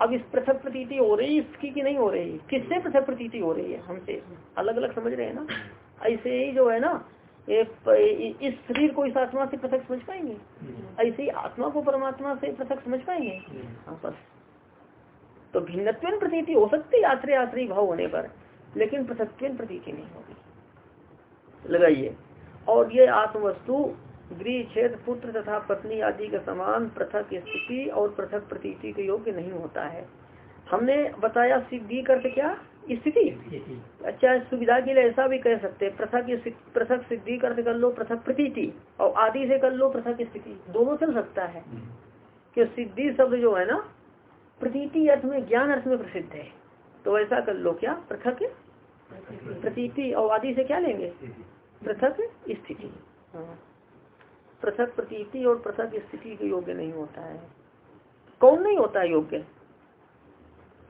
अब इस पृथक प्रतीति हो रही इसकी की नहीं हो रही? किससे पृथक प्रतीति हो रही है? हमसे। अलग अलग समझ रहे हैं ना? ऐसे ही जो है ना इस शरीर को इस आत्मा से पृथक समझ पाएँगे? ऐसे ही आत्मा को परमात्मा से पृथक समझ पाएँगे? हाँ बस। तो भिन्नत्व प्रतीति हो सकती है आश्रय आश्रय भाव होने पर लेकिन पृथक प्रतीति नहीं होगी। लगाइए। और ये आत्मवस्तु गृह छेद पुत्र तथा पत्नी आदि के समान पृथक स्थिति और पृथक प्रतीति के योग्य नहीं होता है। हमने बताया सिद्धि करते क्या? स्थिति अच्छा सुविधा के लिए ऐसा भी कह सकते हैं पृथक पृथक सिद्धि कर लो पृथक प्रतीति और आदि से कर लो पृथक स्थिति दोनों चल सकता है। कि सिद्धि शब्द जो है ना प्रतीति अर्थ में ज्ञान अर्थ में प्रसिद्ध है। तो ऐसा कर लो क्या? पृथक प्रतीति और आदि से क्या लेंगे? पृथक स्थिति। हाँ। पृथक प्रतीति और पृथक स्थिति के योग्य नहीं होता है। कौन नहीं होता है योग्य?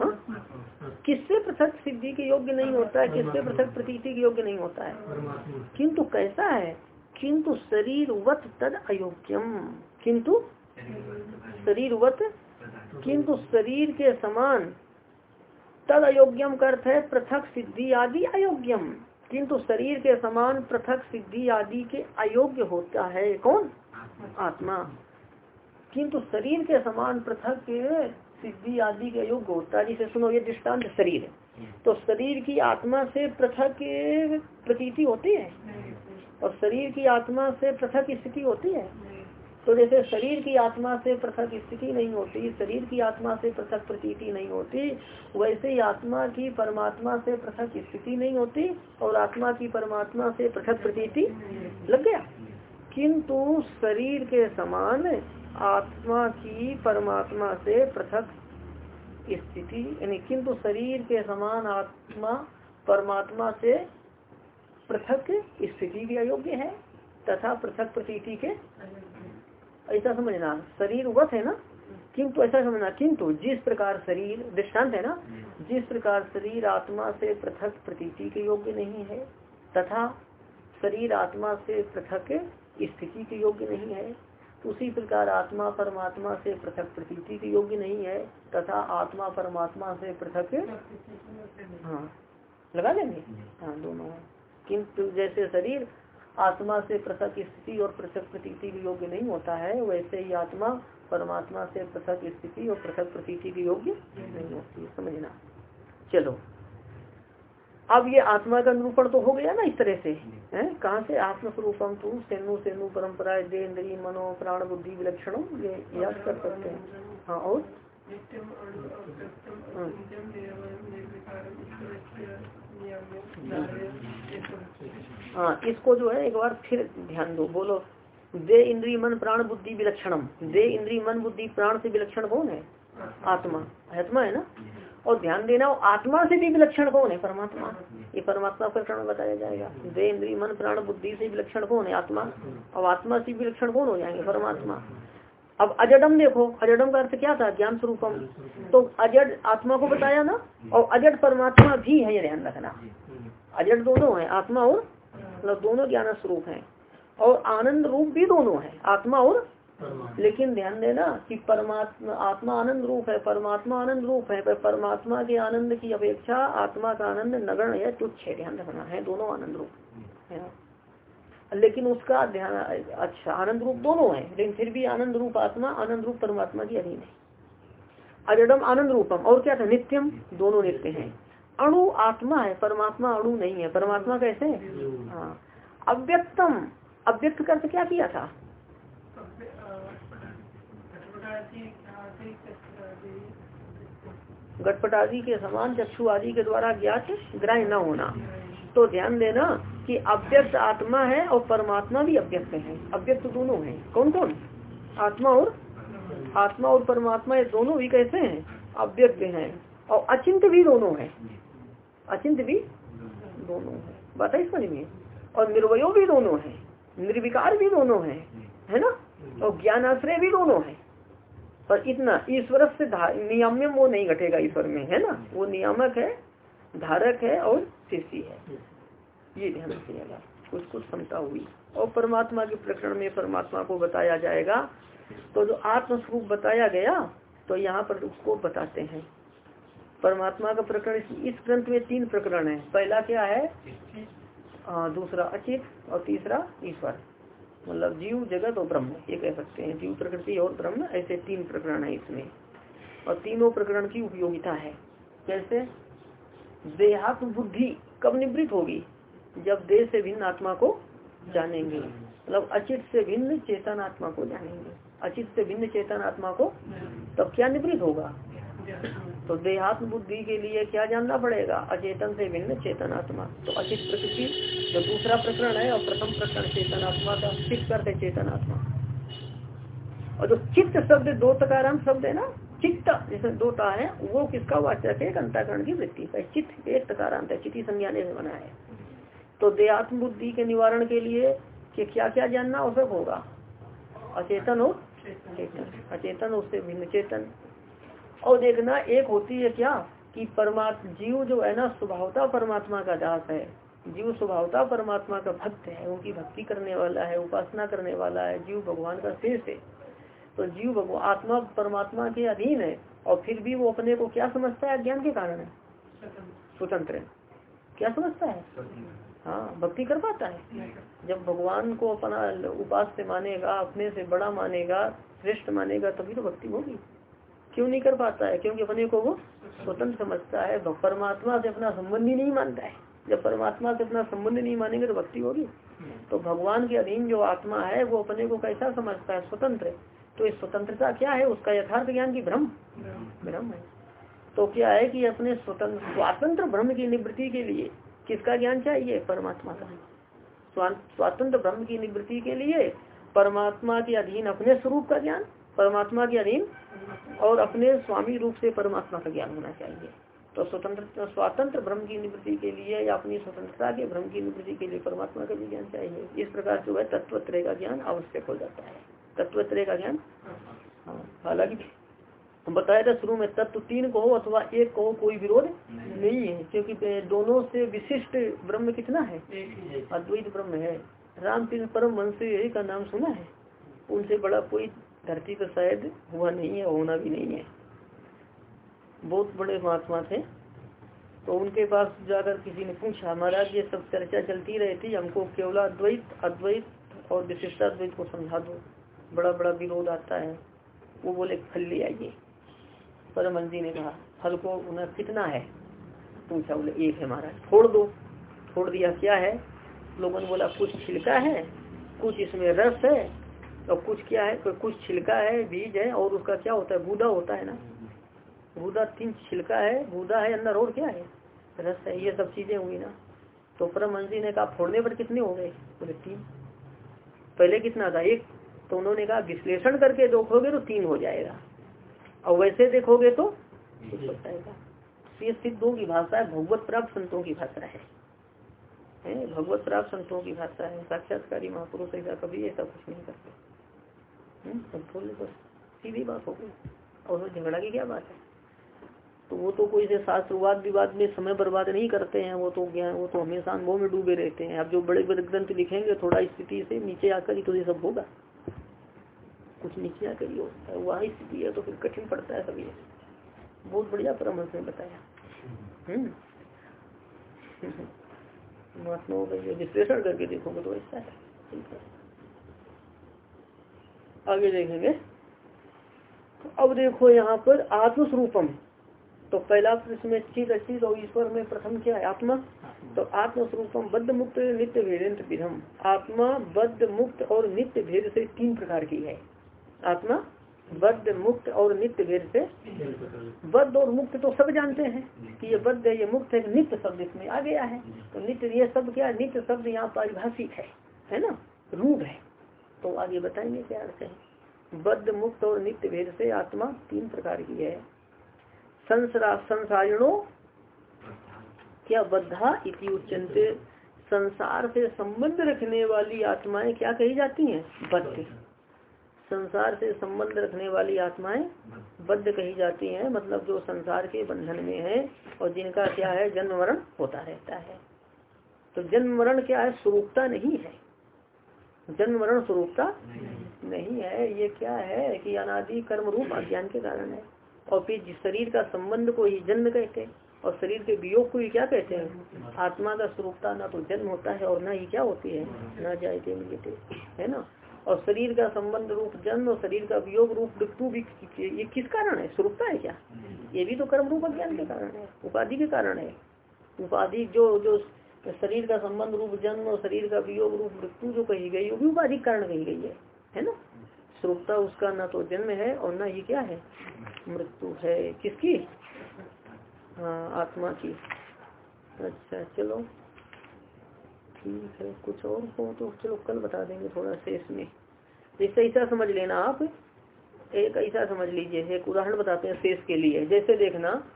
किससे पृथक सिद्धि के योग्य नहीं होता है? किससे पृथक प्रतीति के योग्य नहीं होता है? किंतु कैसा है? किंतु शरीरवत तद अयोग्यम। किंतु? शरीरवत? किंतु शरीर के समान तद अयोग्यम का अर्थ है पृथक सिद्धि आदि अयोग्यम। किंतु शरीर के समान पृथक सिद्धि आदि के अयोग्य होता है कौन? आत्मा। किंतु शरीर के समान पृथक सिद्धि आदि के अयोग्य होता है, जिसे सुनो, ये दृष्टांत शरीर तो शरीर की आत्मा से पृथक प्रतीति होती है? और शरीर की आत्मा से पृथक स्थिति होती है? तो जैसे शरीर की आत्मा से पृथक स्थिति नहीं होती, शरीर की आत्मा से पृथक प्रतीति नहीं होती, वैसे ही आत्मा की परमात्मा से पृथक स्थिति नहीं होती, और आत्मा की परमात्मा से पृथक प्रतीति लग गया। किंतु शरीर के समान आत्मा की परमात्मा से पृथक स्थिति, यानी किंतु शरीर के समान आत्मा परमात्मा से पृथक स्थिति के अयोग्य है, तथा पृथक प्रतीति के ऐसा समझना, शरीर वत है ना? किंतु ऐसा समझना, किंतु जिस प्रकार शरीर दृष्टांत है ना, जिस प्रकार शरीर आत्मा से पृथक प्रतीति के योग्य नहीं है, तथा शरीर आत्मा से पृथक स्थिति के योग्य नहीं है उसी प्रकार आत्मा परमात्मा से पृथक प्रतीति के योग्य नहीं है, तथा आत्मा परमात्मा से पृथक हाँ लगा लेंगे हाँ दोनों किंतु जैसे शरीर आत्मा से पृथक स्थिति और पृथक प्रतीति के योग्य नहीं होता है, वैसे ही आत्मा परमात्मा से पृथक स्थिति और पृथक प्रतीति के योग्य नहीं होती समझना। चलो। अब ये आत्मा का निरूपण तो हो गया ना इस तरह से, है? कहाँ से? आत्मस्वरूपम तू, सेनु सेनु परम्परा दे इंद्री मनो, प्राण, बुद्धि, विलक्षण, ये याद कर सकते हैं। हाँ और। हाँ इसको जो है, एक बार फिर ध्यान दो, बोलो। दे इंद्री मन, प्राण, बुद्धि, विलक्षणम। दे इंद्री मन, बुद्धि, प्राण से विलक्षण कौन है? आत्मा। आत्मा है ना? और ध्यान देना, वो आत्मा से भी विलक्षण कौन है? परमात्मा। ये परमात्मा प्रकरण में बताया जाएगा। दे, इंद्री, मन, प्राण, बुद्धि से विलक्षण कौन है? आत्मा। और आत्मा से विलक्षण कौन हो जाएँगे? परमात्मा। अब अजडम देखो। अजडम का अर्थ क्या था? ज्ञान स्वरूपम। तो अजड आत्मा को बताया ना? और अजड परमात्मा भी है, ये ध्यान रखना। अजट दोनों है, आत्मा और मतलब दोनों ज्ञान स्वरूप है। और आनंद रूप भी दोनों है, आत्मा और लेकिन ध्यान देना कि परमात्मा आत्मा आनंद रूप है परमात्मा आनंद रूप है पर परमात्मा के आनंद की अपेक्षा आत्मा का आनंद नगण है तुच्छ है ध्यान रखना है दोनों आनंद रूप है लेकिन उसका ध्यान अच्छा आनंद रूप दोनों है लेकिन फिर भी आनंद रूप आत्मा आनंद रूप परमात्मा की अधीन है। अजडम आनंद रूपम और क्या था? नित्यम दोनों नित्य है। अणु आत्मा है परमात्मा अणु नहीं है परमात्मा कैसे? हाँ। अव्यक्तम अव्यक्त कर क्या किया था? घटपट आदि के समान, चक्षु आदि के द्वारा ज्ञात ग्रह न होना। तो ध्यान देना कि अव्यक्त आत्मा है और परमात्मा भी अव्यक्त है। अव्यक्त दोनों है। कौन कौन आत्मा और आत्मा और परमात्मा, ये दोनों भी कैसे हैं? अव्यक्त हैं। और अचिंत भी दोनों है। अचिंत भी दोनों है। बात है समझ में। और निर्वयो भी दोनों है। निर्विकार भी दोनों है। है ना? और ज्ञान आश्रय भी दोनों है। पर इतना ईश्वर से नियम वो नहीं घटेगा ईश्वर में है ना? वो नियामक है धारक है और शिष्य है। ये ध्यान रखिएगा। कुछ कुछ क्षमता हुई। और परमात्मा के प्रकरण में परमात्मा को बताया जाएगा। तो जो आत्मस्वरूप बताया गया तो यहाँ पर उसको बताते हैं। परमात्मा का प्रकरण इस ग्रंथ में तीन प्रकरण है। पहला क्या है? आ, दूसरा अचित और तीसरा ईश्वर। मतलब जीव जगत और ब्रह्म, ये कह सकते हैं। जीव प्रकृति और ब्रह्म, ऐसे तीन प्रकरण है इसमें। और तीनों प्रकरण की उपयोगिता है। कैसे? देहात्म बुद्धि कब निवृत्त होगी? जब देह से भिन्न आत्मा को जानेंगे। मतलब अचित से भिन्न चेतन आत्मा को जानेंगे। अचित से भिन्न चेतन आत्मा को तब क्या निवृत्त होगा? तो देहात्म बुद्धि के लिए क्या जानना पड़ेगा? अचेतन से भिन्न चेतन आत्मा। तो अचित प्रकृति जो दूसरा प्रकरण है और प्रथम प्रकरण चेतन आत्मा का चित्त करते चेतन आत्मा। और जो चित्त शब्द दो तकाराम शब्द है ना चित्त जिसमें दो ता है वो किसका वाचक है अंताकरण की वृत्ति का चित्त एक तकारांत है चिति संज्ञाने से बना है। तो देहात्म बुद्धि के निवारण के लिए कि क्या क्या जानना आवश्यक होगा? अचेतन और चेतन। अचेतन उससे भिन्न चेतन। और देखना एक होती है क्या कि परमात्मा, जीव जो है ना, स्वभावता परमात्मा का दास है। जीव स्वभावता परमात्मा का भक्त है, उनकी भक्ति करने वाला है, उपासना करने वाला है, जीव भगवान का शेष है। तो जीव भगवान, आत्मा परमात्मा के अधीन है, और फिर भी वो अपने को क्या समझता है? ज्ञान के कारण है। स्वतंत्र क्या समझता है? हाँ भक्ति कर पाता है। जब भगवान को अपना उपास से मानेगा, अपने से बड़ा मानेगा, श्रेष्ठ मानेगा, तभी तो भक्ति होगी। क्यों नहीं कर पाता है? क्योंकि अपने को वो स्वतंत्र समझता है परमात्मा से अपना संबंध ही नहीं मानता है। जब परमात्मा से अपना संबंध नहीं मानेंगे तो भक्ति होगी। तो भगवान के अधीन जो आत्मा है, वो अपने को कैसा समझता है? स्वतंत्र तो इस स्वतंत्रता क्या है? उसका यथार्थ ज्ञान की भ्रम। भ्रम है। तो क्या है कि अपने स्वतंत्र, स्वातंत्र भ्रम की निवृत्ति के लिए किसका ज्ञान चाहिए? परमात्मा का। स्वातंत्र भ्रम की निवृत्ति के लिए परमात्मा के अधीन अपने स्वरूप का ज्ञान। परमात्मा के अधीन और अपने स्वामी रूप से परमात्मा का ज्ञान होना चाहिए। तो स्वतंत्र स्वतंत्र ब्रह्म की निवृत्ति के लिए या अपनी स्वतंत्रता के ब्रह्म की निवृत्ति के लिए परमात्मा का भी ज्ञान चाहिए। इस प्रकार जो है तत्वत्रय का ज्ञान आवश्यक हो जाता है। तत्वत्रय का ज्ञान? हाँ हालाँकि हम बताया था शुरू में तत्व तीन को अथवा एक को कोई विरोध नहीं। है क्योंकि दोनों से विशिष्ट ब्रह्म कितना है? अद्वैत ब्रह्म है। रामकृष्ण परम वंश का नाम सुना है? उनसे बड़ा कोई धरती पर शायद हुआ नहीं है, होना भी नहीं है। बहुत बड़े महात्मा थे। तो उनके पास जाकर किसी ने पूछा, महाराज, ये सब चर्चा चलती रहती, हमको केवल अद्वैत अद्वैत और विशिष्टाद्वैत को समझा दो। बड़ा बड़ा विरोध आता है। वो बोले, फल ले आइए। परम जी ने कहा, फल को उन्हें कितना है? पूछा, बोले, एक है महाराज छोड़ दो। छोड़ दिया, क्या है? लोगों ने बोला, कुछ छिलका है, कुछ इसमें रस है और कुछ क्या है तो कुछ छिलका है, बीज है, और उसका क्या होता है गूदा होता है ना। गूदा तीन छिलका है गूदा है, अंदर और क्या है? रस है, ये सब चीज़ें हुई ना। तो परम जी ने कहा, फोड़ने पर कितने हो गए? बोले, तीन। पहले कितना था? एक। तो उन्होंने कहा, विश्लेषण करके देखोगे तो तीन हो जाएगा। और वैसे देखोगे तो जाएगा ये सिद्धों की भाषा है, भगवत प्राप्त संतों की भाषा है? भगवत प्राप्त संतों की भाषा है। साक्षात्कारी महापुरुष ऐसा कभी ऐसा कुछ नहीं करते। हम्म, तो सीधी बात हो गई। और झगड़ा की क्या बात है? तो वो तो कोई से शास्त्रवाद विवाद में समय बर्बाद नहीं करते हैं वो तो ज्ञान वो तो हमेशा अनुभव में डूबे रहते हैं। अब जो बड़े बड़े ग्रंथ लिखेंगे थोड़ा स्थिति से नीचे आकर ही तो ये सब होगा। कुछ नीचे आकर ही होता है वहाँ स्थिति है तो फिर कठिन पड़ता है सभी। बहुत बढ़िया परामर्श ने बताया। हम्म। विश्लेषण करके देखोगे तो ऐसा है। आगे देखेंगे। तो अब देखो यहाँ पर आत्मस्वरूपम। तो पहला प्रश्न में चित अचित और ईश्वर में प्रथम क्या है? आत्मा। तो आत्मस्वरूपम बद्ध मुक्त नित्य भेद विधम। आत्मा बद्ध मुक्त और नित्य भेद से तीन प्रकार की है। आत्मा बद्ध मुक्त और नित्य भेद से बद्ध और मुक्त तो सब जानते हैं कि ये बद्ध है ये मुक्त है नित्य शब्द इसमें आ गया है। तो नित्य ये शब्द क्या नित्य शब्द यहाँ पारिभाषिक है है ना? रूप है। तो आगे बताएँगे क्या अर्थ है। बद्ध मुक्त और नित्य भेद से आत्मा तीन प्रकार की है। संसरा संसारिणो क्या बद्धा इति उच्चनते संसार से संबंध रखने वाली आत्माएँ क्या कही जाती हैं? बद्ध। संसार से संबंध रखने वाली आत्माएँ बद्ध कही जाती हैं मतलब जो संसार के बंधन में है और जिनका क्या है जन्म मरण होता रहता है। तो जन्म मरण क्या है? स्वरूपता नहीं है। जन्म मरण स्वरूपता नहीं है। ये क्या है कि अनादि कर्म रूप अज्ञान के कारण है। और फिर जिस शरीर का संबंध को ही जन्म कहते हैं और शरीर के वियोग को ही क्या कहते हैं? आत्मा का स्वरूपता ना तो जन्म होता है और ना ही क्या होती है? ना जायते मिलते है ना? और शरीर का संबंध रूप जन्म और शरीर का वियोग रूप मृत्यु भी ये किस कारण है? स्वरूपता है क्या? ये भी तो कर्म रूप अज्ञान के कारण है उपाधि के कारण है। उपाधि जो जो शरीर का संबंध रूप जन्म और शरीर का वियोग रूप मृत्यु जो कही गई, वो भी उपाधिक कारण कही गई है है ना? स्वरूपता उसका न तो जन्म है और न ये क्या है? मृत्यु है। किसकी? हाँ आत्मा की। अच्छा चलो। ठीक है, कुछ और हो तो चलो कल बता देंगे थोड़ा शेष में जैसे ऐसा समझ लेना आप। एक ऐसा समझ लीजिए। एक उदाहरण बताते हैं शेष के लिए। जैसे देखना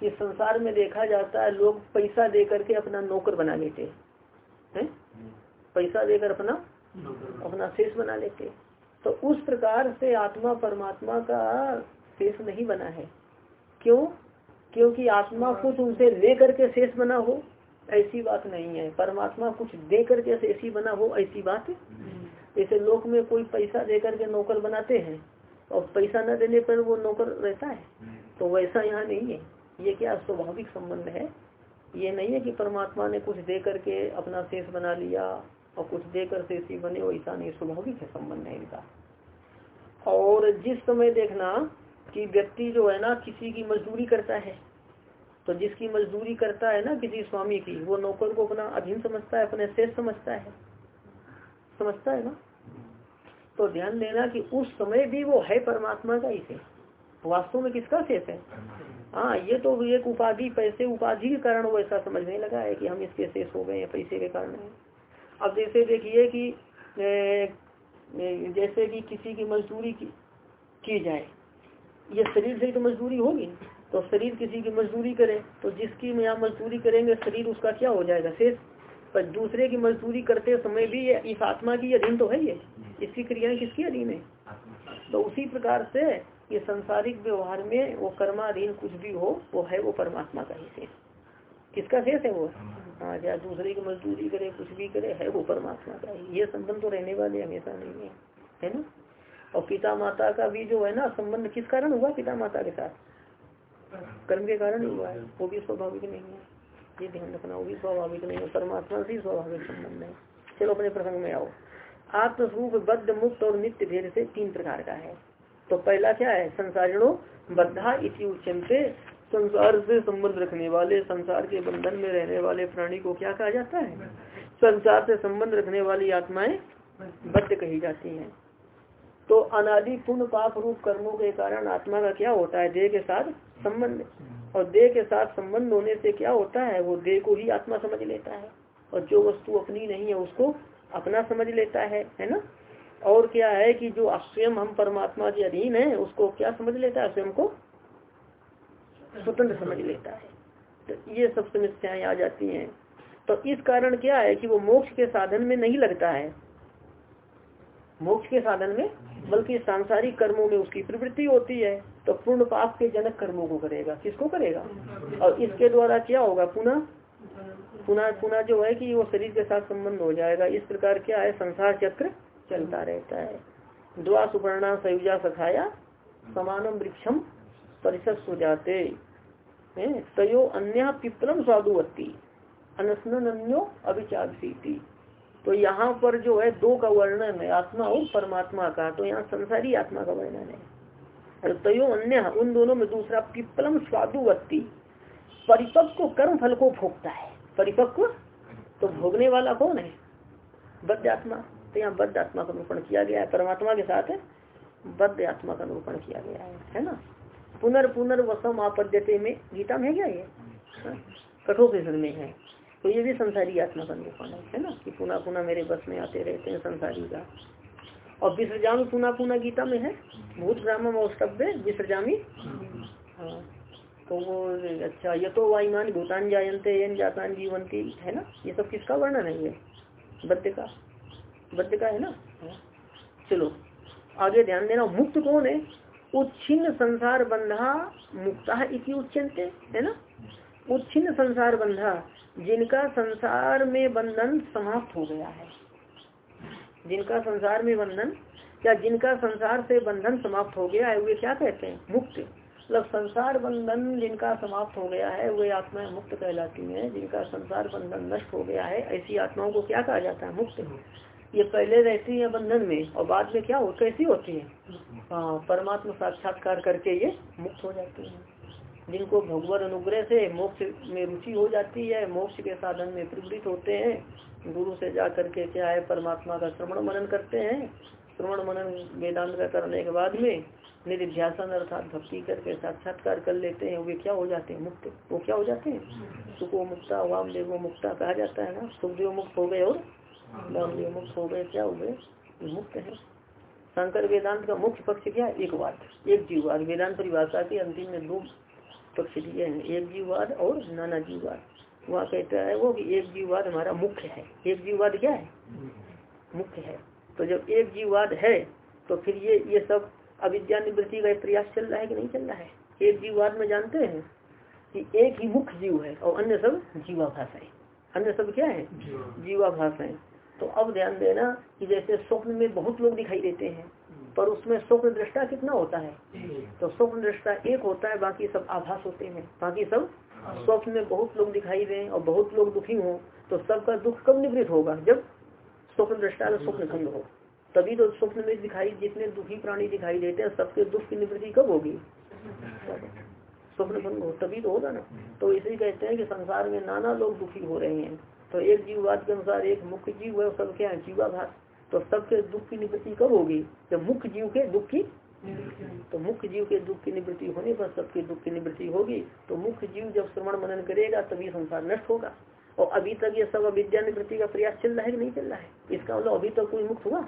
कि संसार में देखा जाता है, लोग पैसा दे करके अपना नौकर बना लेते हैं। पैसा देकर अपना अपना शेष बना लेते तो उस प्रकार से आत्मा परमात्मा का शेष नहीं बना है। क्यों? क्योंकि आत्मा कुछ उनसे ले करके शेष बना हो, ऐसी बात नहीं है। परमात्मा कुछ दे करके शेषी बना हो, ऐसी बात जैसे लोक में कोई पैसा दे करके नौकर बनाते हैं, और पैसा न देने पर वो नौकर रहता है तो वैसा यहाँ नहीं है। ये क्या स्वाभाविक संबंध है? ये नहीं है कि परमात्मा ने कुछ दे करके अपना शेष बना लिया और कुछ देकर शेषी बने वैसा नहीं, स्वाभाविक है संबंध है इनका। और जिस समय देखना कि व्यक्ति जो है ना, किसी की मजदूरी करता है तो जिसकी मजदूरी करता है ना, किसी स्वामी की, वो नौकर को अपना अधीन समझता है, अपने शेष समझता है। समझता है ना? तो ध्यान देना कि उस समय भी वो है परमात्मा का इसे वास्तव में किसका शेष है? हाँ ये तो एक उपाधि पैसे उपाधि के कारण वो ऐसा समझने लगा है कि हम इसके शेष हो गए पैसे के कारण है। अब जैसे देखिए कि जैसे कि किसी की मजदूरी की, जाए ये शरीर से तो मजदूरी होगी तो शरीर किसी की मजदूरी करे तो जिसकी यहाँ मजदूरी करेंगे शरीर उसका क्या हो जाएगा शेष? पर दूसरे की मजदूरी करते समय भी इस आत्मा की अधीन तो है ये इसकी क्रियाएँ किसकी अधीन है? तो उसी प्रकार से ये संसारिक व्यवहार में वो कर्माधीन कुछ भी हो वो है वो परमात्मा का ही शेष किसका शेष है वो? हाँ या दूसरे की मजदूरी करे कुछ भी करे है वो परमात्मा का ही। ये संबंध तो रहने वाले हमेशा नहीं है। है ना? और पिता माता का भी जो है ना संबंध किस कारण हुआ पिता माता के साथ? कर्म के कारण हुआ है। वो भी स्वाभाविक नहीं है। ये ध्यान रखना वो भी स्वाभाविक नहीं है। परमात्मा से स्वाभाविक संबंध है। चलो अपने प्रसंग में आओ। आत्मस्वरूप बद्ध मुक्त और नित्य भेद से तीन प्रकार का है। तो पहला क्या है? संसारिणो बद्धा इति उच्चनते संसार से संबंध रखने वाले, संसार के बंधन में रहने वाले प्राणी को क्या कहा जाता है? संसार से संबंध रखने वाली आत्माएँ बद्ध कही जाती हैं। तो अनादि पूर्ण पाप रूप कर्मों के कारण आत्मा का क्या होता है? देह के साथ संबंध। और देह के साथ संबंध होने से क्या होता है? वो देह को ही आत्मा समझ लेता है। और जो वस्तु अपनी नहीं है, उसको अपना समझ लेता है। है ना? और क्या है कि जो स्वयं हम परमात्मा के अधीन है, उसको क्या समझ लेता है? स्वयं को स्वतंत्र समझ लेता है। तो ये सब समस्याएँ आ जाती हैं। तो इस कारण क्या है कि वो मोक्ष के साधन में नहीं लगता है। मोक्ष के साधन में, बल्कि सांसारिक कर्मों में उसकी प्रवृत्ति होती है तो पूर्ण पाप के जनक कर्मों को करेगा। किसको करेगा? और इसके द्वारा क्या होगा? पुनः पुनः पुनः जो है कि वो शरीर के साथ संबंध हो जाएगा। इस प्रकार क्या है? संसार चक्र चलता रहता है। द्वा सुपर्णा सयुजा सखाया समानम वृक्षम परिषद सो जाते तयो अन्य पिपलम स्वादुवत्ती अन्यो अभिचारी तो यहाँ पर जो है, दो का वर्णन है, आत्मा और परमात्मा का तो यहाँ संसारी आत्मा का वर्णन है। और तयो अन्य, उन दोनों में दूसरा पिपलम स्वादुवत्ती, परिपक्व कर्म फल को भोगता है। परिपक्व? तो भोगने वाला कौन है? बद्ध आत्मा तो यहाँ बद्ध आत्मा का निरूपण किया गया है, परमात्मा के साथ बद्ध आत्मा का निरूपण किया गया है है ना? पुनर् वसम आपद्यते में, गीता में है क्या ये? कठोर में है। तो ये भी संसारी आत्मा का निरूपण है है ना? कि पुनः पुनः मेरे बस में आते रहते हैं संसारी का। और विसर्जामी पुनः पुनः गीता में है, भूत ब्राह्मण और शब्द विसर्जामी। हाँ तो वो अच्छा ये तो वायुमान भूतान जायंते यन जातान जीवंती है ना? ये सब किसका वर्णन है ये? बद्य का? बद्य का है ना। चलो, आगे ध्यान देना, मुक्त कौन है? उच्छिन्न संसार बंधा मुक्ता इति उच्चनते है ना? उच्छिन्न संसार बंधा, जिनका संसार में बंधन समाप्त हो गया है। जिनका संसार में बंधन क्या जिनका संसार से बंधन समाप्त हो गया है, वे क्या कहते हैं? मुक्त। मतलब संसार बंधन जिनका समाप्त हो गया है, वे आत्माएँ मुक्त कहलाती हैं। जिनका संसार बंधन नष्ट हो गया है, ऐसी आत्माओं को क्या कहा जाता है? मुक्त। ये पहले रहती है बंधन में, और बाद में क्या हो, कैसी होती है? हाँ परमात्मा साक्षात्कार करके ये मुक्त हो जाती है। जिनको भगवत अनुग्रह से मोक्ष में रुचि हो जाती है, मोक्ष के साधन में प्रवृत्त होते हैं, गुरु से जा करके क्या है, परमात्मा का श्रवण मनन करते हैं। श्रवण मनन वेदांत का करने के बाद में निर्ध्यासन अर्थात भक्ति करके साक्षात्कार कर लेते हैं, वे क्या हो जाते हैं? मुक्त। वो क्या हो जाते हैं? सुखो मुक्ता वाम देवो मुक्ता कहा जाता है ना? सुखदेव मुक्त हो गए और वामदेव मुक्त हो गए क्या हो गए? मुक्त है। शंकर वेदांत का मुख्य पक्ष क्या है? एक बात एक जीववाद। वेदांत परिभाषा के अंतिम में दो पक्ष दिए हैं। एक जीववाद और नाना जीववाद। वहाँ कहता है वो कि एक जीववाद हमारा मुख्य है। एक जीववाद क्या है? मुख्य है। तो जब एक जीववाद है तो फिर ये ये सब अविद्या निवृत्ति का प्रयास चल रहा है कि नहीं चल रहा है? एक जीववाद में जानते हैं कि एक ही मुख्य जीव है और अन्य सब जीवाभास है। अन्य सब क्या है? जीवाभास है। तो अब ध्यान देना कि जैसे स्वप्न में बहुत लोग दिखाई देते हैं पर उसमें स्वप्न दृष्टा कितना होता है? तो स्वप्न दृष्टा एक होता है बाकी सब आभास होते हैं। बाकी सब स्वप्न में बहुत लोग दिखाई दें और बहुत लोग दुखी हो तो सबका दुख कब निवृत्त होगा? जब स्वप्न दृष्टा का स्वप्न खंड हो। तभी तो स्वप्न में दिखाई जितने दुखी प्राणी दिखाई देते हैं सबके दुख की निवृत्ति कब होगी? स्वप्न भंग हो तभी तो होगा ना। तो इसे कहते हैं कि संसार में नाना लोग दुखी हो रहे हैं। तो एक जीववाद के अनुसार एक मुख्य जीव है, सब क्या है? जीवाभास तो सबके दुख की निवृत्ति कब होगी? जब मुख्य जीव के दुख की तो मुख्य जीव के दुख की निवृत्ति होने पर सबके दुख की निवृत्ति होगी। तो मुख्य जीव जब श्रवण मनन करेगा तभी संसार नष्ट होगा। और अभी तक ये सब अविद्या निवृत्ति का प्रयास चल रहा है कि नहीं चल रहा है? इसका मतलब अभी तक कोई मुक्त हुआ?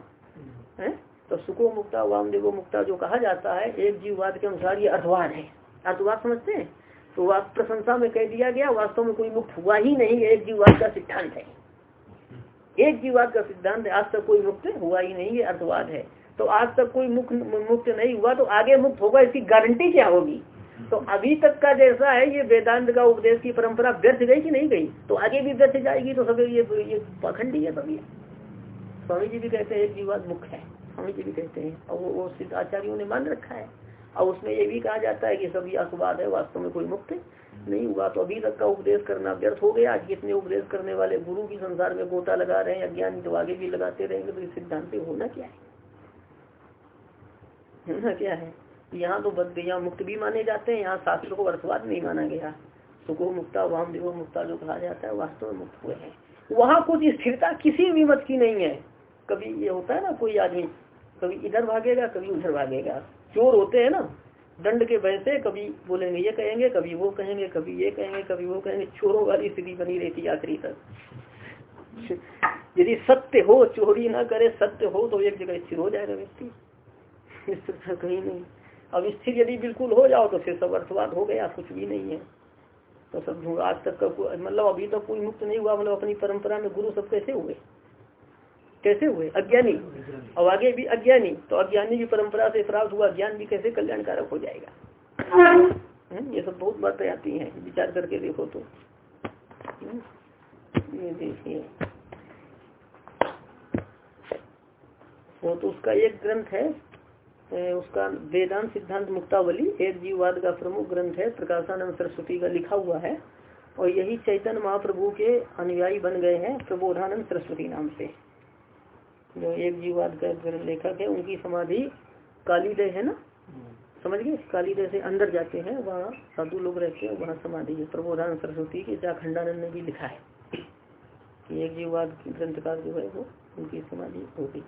है? तो सुखो मुक्ता वामदेवो मुक्ता, जो कहा जाता है, एक जीववाद के अनुसार ये अर्थवाद है। अर्थवाद समझते हैं? तो वास्तव प्रशंसा में कह दिया गया, वास्तव में कोई मुक्त हुआ ही नहीं, एक जीववाद का सिद्धांत है। एक जीववाद का सिद्धांत आज तक कोई मुक्त हुआ ही नहीं है अर्थवाद है। तो आज तक कोई मुक्त मुक्त नहीं हुआ तो आगे मुक्त होगा, इसकी गारंटी क्या होगी? तो अभी तक का जैसा है, ये वेदांत का उपदेश की परंपरा व्यर्थ गई कि नहीं गई? तो आगे भी व्यर्थ जाएगी तो सब ये ये पखंडी है तभी स्वामी जी भी कहते हैं, एक जीववाद मुख्य है। स्वामी जी भी कहते हैं, और वो सिद्ध आचार्यों ने मान रखा है। और उसमें ये भी कहा जाता है कि सभी अखबार है, वास्तव में कोई मुक्त नहीं हुआ। तो अभी तक का उपदेश करना व्यर्थ हो गया। जितने उपदेश करने वाले गुरु भी संसार में गोता लगा रहे हैं, अज्ञान तो आगे भी लगाते रहेंगे। तो इस सिद्धांत होना क्या है? होना क्या है? यहाँ तो बद यहाँ मुक्त भी माने जाते हैं, यहाँ शास्त्र को अर्थवाद नहीं माना गया। सुखो मुक्ता, वाम देवो मुक्ता जो कहा जाता है वास्तव में मुक्त हुए हैं। वहाँ कुछ स्थिरता किसी भी मत की नहीं है। कभी ये होता है ना, कोई आदमी कभी इधर भागेगा, कभी उधर भागेगा। चोर होते हैं ना, दंड के भय से कभी बोलेंगे, ये कहेंगे, कभी वो कहेंगे, कभी ये कहेंगे, कभी वो कहेंगे। चोरों वाली स्थिति बनी रहती है आखिरी तक। यदि सत्य हो, चोरी ना करे, सत्य हो तो एक जगह स्थिर हो जाएगा व्यक्ति। इस कहीं नहीं। अब स्थिर यदि बिल्कुल हो जाओ तो फिर सब अर्थवाद हो गया, कुछ भी नहीं है। तो सब आज तक का मतलब अभी तक तो कोई मुक्त नहीं हुआ मतलब अपनी परंपरा में गुरु सब कैसे हुए? कैसे हुए? अज्ञानी। और आगे भी अज्ञानी। तो अज्ञानी की परंपरा से प्राप्त हुआ ज्ञान भी कैसे कल्याणकारक हो जाएगा? हम्म, ये सब बहुत बातें आती हैं विचार करके देखो तो। हम्म, ये देखिए। वो तो उसका एक ग्रंथ है उसका वेदांत सिद्धांत मुक्तावली एक जीववाद का प्रमुख ग्रंथ है प्रकाशानंद सरस्वती का लिखा हुआ है और यही चैतन्य महाप्रभु के अनुयायी बन गए हैं प्रबोधानंद सरस्वती नाम से। जो एक जीववाद का लेखक है उनकी समाधि कालीदय है ना? समझ गए? कालीदय से अंदर जाते हैं वहाँ साधु लोग रहते हैं वहाँ समाधि है। प्रबोधानंद सरस्वती के जाखंडानंद ने भी लिखा है कि एक जीववाद ग्रंथकार जो है वो उनकी समाधि हो गई।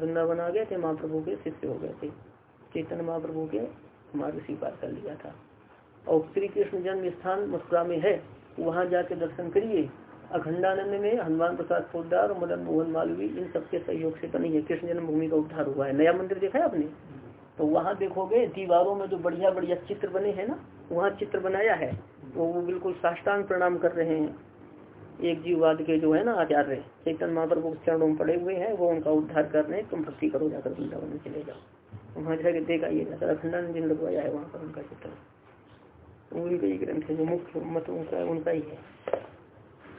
वृंदावन आ गए थे महाप्रभु के शिष्य हो गए थे। चेतन महाप्रभु के मार्ग स्वीकार कर लिया था। और श्री कृष्ण जन्म स्थान मथुरा में है वहाँ जाके दर्शन करिए। अखंडानंद में, हनुमान प्रसाद पोदार और मदन मोहन मालवी, इन सबके सहयोग से बनी है। कृष्ण जन्मभूमि का उद्धार हुआ है। नया मंदिर देखा है आपने? तो वहाँ देखोगे, दीवारों में जो बढ़िया बढ़िया चित्र बने हैं ना, वहाँ चित्र बनाया है। तो वो बिल्कुल साष्टांग प्रणाम कर रहे हैं। एक जीववाद के जो है ना आचार्य, चैतन महाप्रभु चरणों में पड़े हुए हैं। वो उनका उद्धार कर रहे हैं। तुम भक्ति करो, जाकर वृंदावन में चले जाओ। वहाँ जाकर देख आइए जाकर अखंडानंद दिन लगवाया है वहाँ पर उनका चित्र। उनका ही ग्रंथ है, जो मुख्य मत उनका उनका ही है।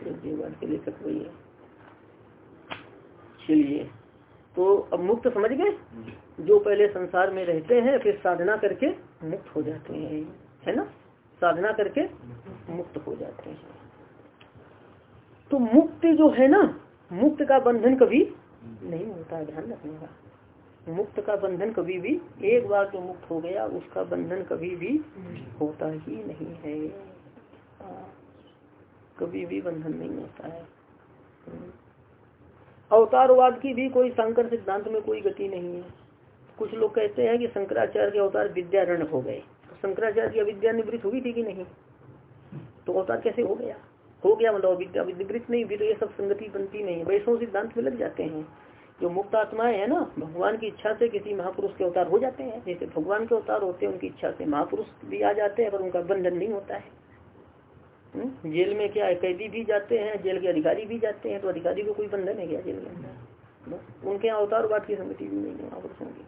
के वही है चलिए तो अब मुक्त समझ गए? जो पहले संसार में रहते हैं फिर साधना करके मुक्त हो जाते हैं है ना? साधना करके मुक्त हो जाते हैं। तो मुक्ति जो है ना मुक्त का बंधन कभी नहीं होता ध्यान रखने का मुक्त का बंधन कभी भी एक बार जो मुक्त हो गया उसका बंधन कभी भी होता ही नहीं हाँ, कभी भी बंधन नहीं होता है। अवतारवाद की भी कोई शंकर सिद्धांत में कोई गति नहीं है। कुछ लोग कहते हैं कि शंकराचार्य के अवतार विद्यारण हो गए। तो शंकराचार्य की अविद्या निवृत्त हुई थी कि नहीं? तो अवतार कैसे हो गया? हो गया मतलब विद्या विवृत नहीं भी तो ये सब संगति बनती नहीं है। वैष्णव सिद्धांत में लग जाते हैं। जो मुक्त आत्माएँ है ना, भगवान की इच्छा से किसी महापुरुष के अवतार हो जाते हैं। जैसे भगवान के अवतार होते हैं, उनकी इच्छा से महापुरुष भी आ जाते हैं, पर उनका बंधन नहीं होता है। हम्म? जेल में क्या है कैदी भी जाते हैं जेल के अधिकारी भी जाते हैं तो अधिकारी को कोई बंधन है क्या जेल के अंदर उनके यहाँ अवतार बात की संगति भी नहीं है महापुरुषों की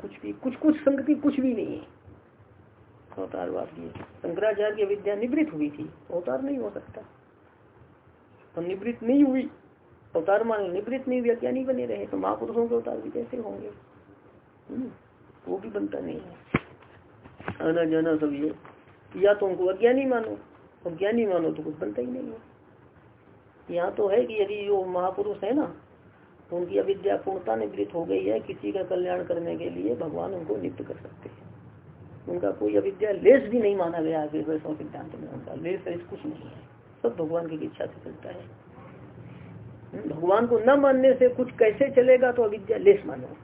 कुछ भी कुछ कुछ संगति कुछ भी नहीं है। अवतारवाद की। शंकराचार्य की विद्या निवृत्त हुई थी। अवतार नहीं हो सकता। तो निवृत्त नहीं हुई। अवतार मान निवृत्त नहीं हुई नहीं बने रहे तो महापुरुषों के अवतार भी कैसे होंगे? हम्म, वो भी बनता नहीं है। आना जाना सब ये। या तो उनको अज्ञानी मानो अज्ञानी मानो तो कुछ बनता ही नहीं है। यहाँ तो है कि यदि जो महापुरुष है ना तो उनकी अविद्या पूर्णता निवृत्त हो गई है किसी का कल्याण करने के लिए भगवान उनको नियुक्त कर सकते हैं। उनका कोई अविद्या लेस भी नहीं माना गया वैष्णव सिद्धांत में उनका लेस है कुछ नहीं है। सब भगवान की इच्छा से चलता है। हम्म, भगवान को न मानने से कुछ कैसे चलेगा तो अविद्या लेस मानो।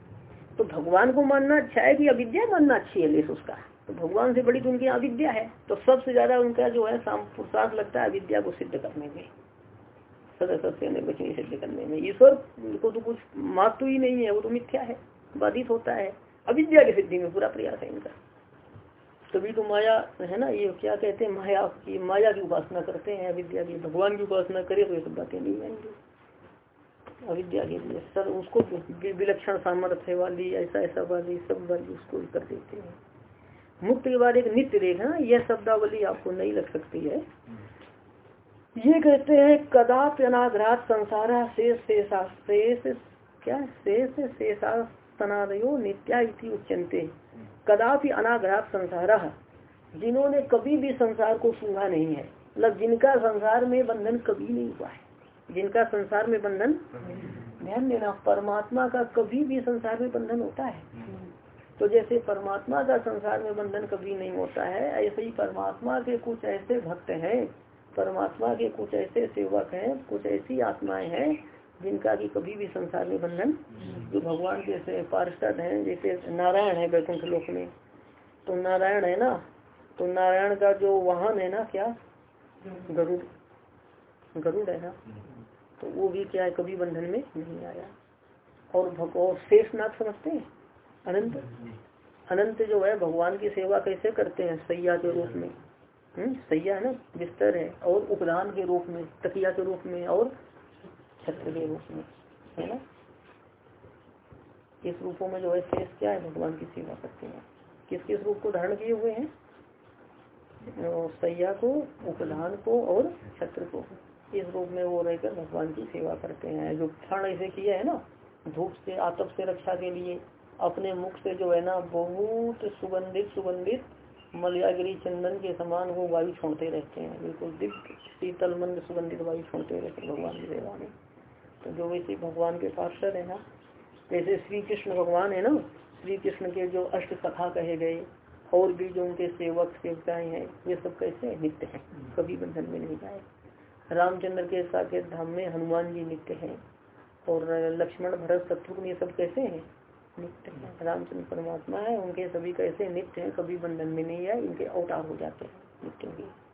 तो भगवान को मानना अच्छा है कि अविद्या मानना अच्छी है लेस उसका। तो भगवान से बड़ी तो उनकी अविद्या है। तो सबसे ज़्यादा उनका जो है पुरुषार्थ लगता है अविद्या को सिद्ध करने में। सदस्य निर्वचनी सिद्ध करने में। ईश्वर को तो कुछ मात ही नहीं है, वो तो मिथ्या है, बाधित होता है। अविद्या की सिद्धि में पूरा प्रयास है इनका। तभी तो माया, है ना, ये क्या कहते हैं, माया की माया की उपासना करते हैं, अविद्या की, भगवान की उपासना करे तो ये सब बातें नहीं आएँगी अविद्या के लिए सर उसको विलक्षण सामर्थ्य वाली ऐसा ऐसा वाली, सब वाली उसको कर देते हैं। मुक्त के बाद एक नित्य देखना यह शब्दावली आपको नहीं लग सकती है। ये कहते हैं कदाप अनाग्रात संसार शेष शेषा शेष क्या शेष शेषा तनादयो नित्या उच्चनते कदापि अनाग्रात संसार जिन्होंने कभी भी संसार को सूंघा नहीं है मतलब जिनका संसार में बंधन कभी नहीं हुआ है जिनका संसार में बंधन ध्यान देना परमात्मा का कभी भी संसार में बंधन होता है। तो जैसे परमात्मा का संसार में बंधन कभी नहीं होता है, ऐसे ही परमात्मा के कुछ ऐसे भक्त हैं, परमात्मा के कुछ ऐसे सेवक हैं, कुछ ऐसी आत्माएँ हैं, जिनका की कभी भी संसार में बंधन जो भगवान जैसे पार्षद हैं, जैसे नारायण है वैकुंठ लोक में। तो नारायण है ना? तो नारायण का जो वाहन है ना क्या? गरुड़। गरुड़ है ना? तो वो भी क्या है, कभी बंधन में नहीं आया। और भगवान शेषनाथ समझते हैं? अनंत? अनंत जो है, भगवान की सेवा कैसे करते हैं? सैया के रूप में। हम्म सैया है ना? बिस्तर है, और उपदान के रूप में, तकिया के रूप में, और छत्र के रूप में, है ना? इस रूपों में जो है, शेष क्या है? भगवान की सेवा करते हैं। किस किस रूप को धारण किए हुए हैं? सैया को, उपदान को, और छत्र को। इस रूप में वो रहकर भगवान की सेवा करते हैं। जो क्षण ऐसे किए है ना, धूप से, आतप से रक्षा के लिए अपने मुख से जो है ना बहुत सुगंधित सुगंधित मलयागिरी चंदन के समान वो वायु छोड़ते रहते हैं। बिल्कुल दिव्य, शीतल, मंद, सुगंधित वायु छोड़ते रहते हैं भगवान की सेवा में। तो जो वैसे भगवान के पार्षद है ना, जैसे श्री कृष्ण भगवान है ना श्री कृष्ण के जो अष्ट सखा कहे गए, और भी जो उनके सेवक, सेवकाएँ हैं, ये सब कैसे नित्य हैं? कभी बंधन में नहीं जाए रामचंद्र के साकेत धाम में हनुमान जी नित्य हैं, और लक्ष्मण, भरत, शत्रुघ्न ये सब कैसे है? रामचंद्र परमात्मा है, उनके सभी कैसे नित्य हैं, कभी बंधन में नहीं है इनके अवतार हो जाते हैं, नित्य के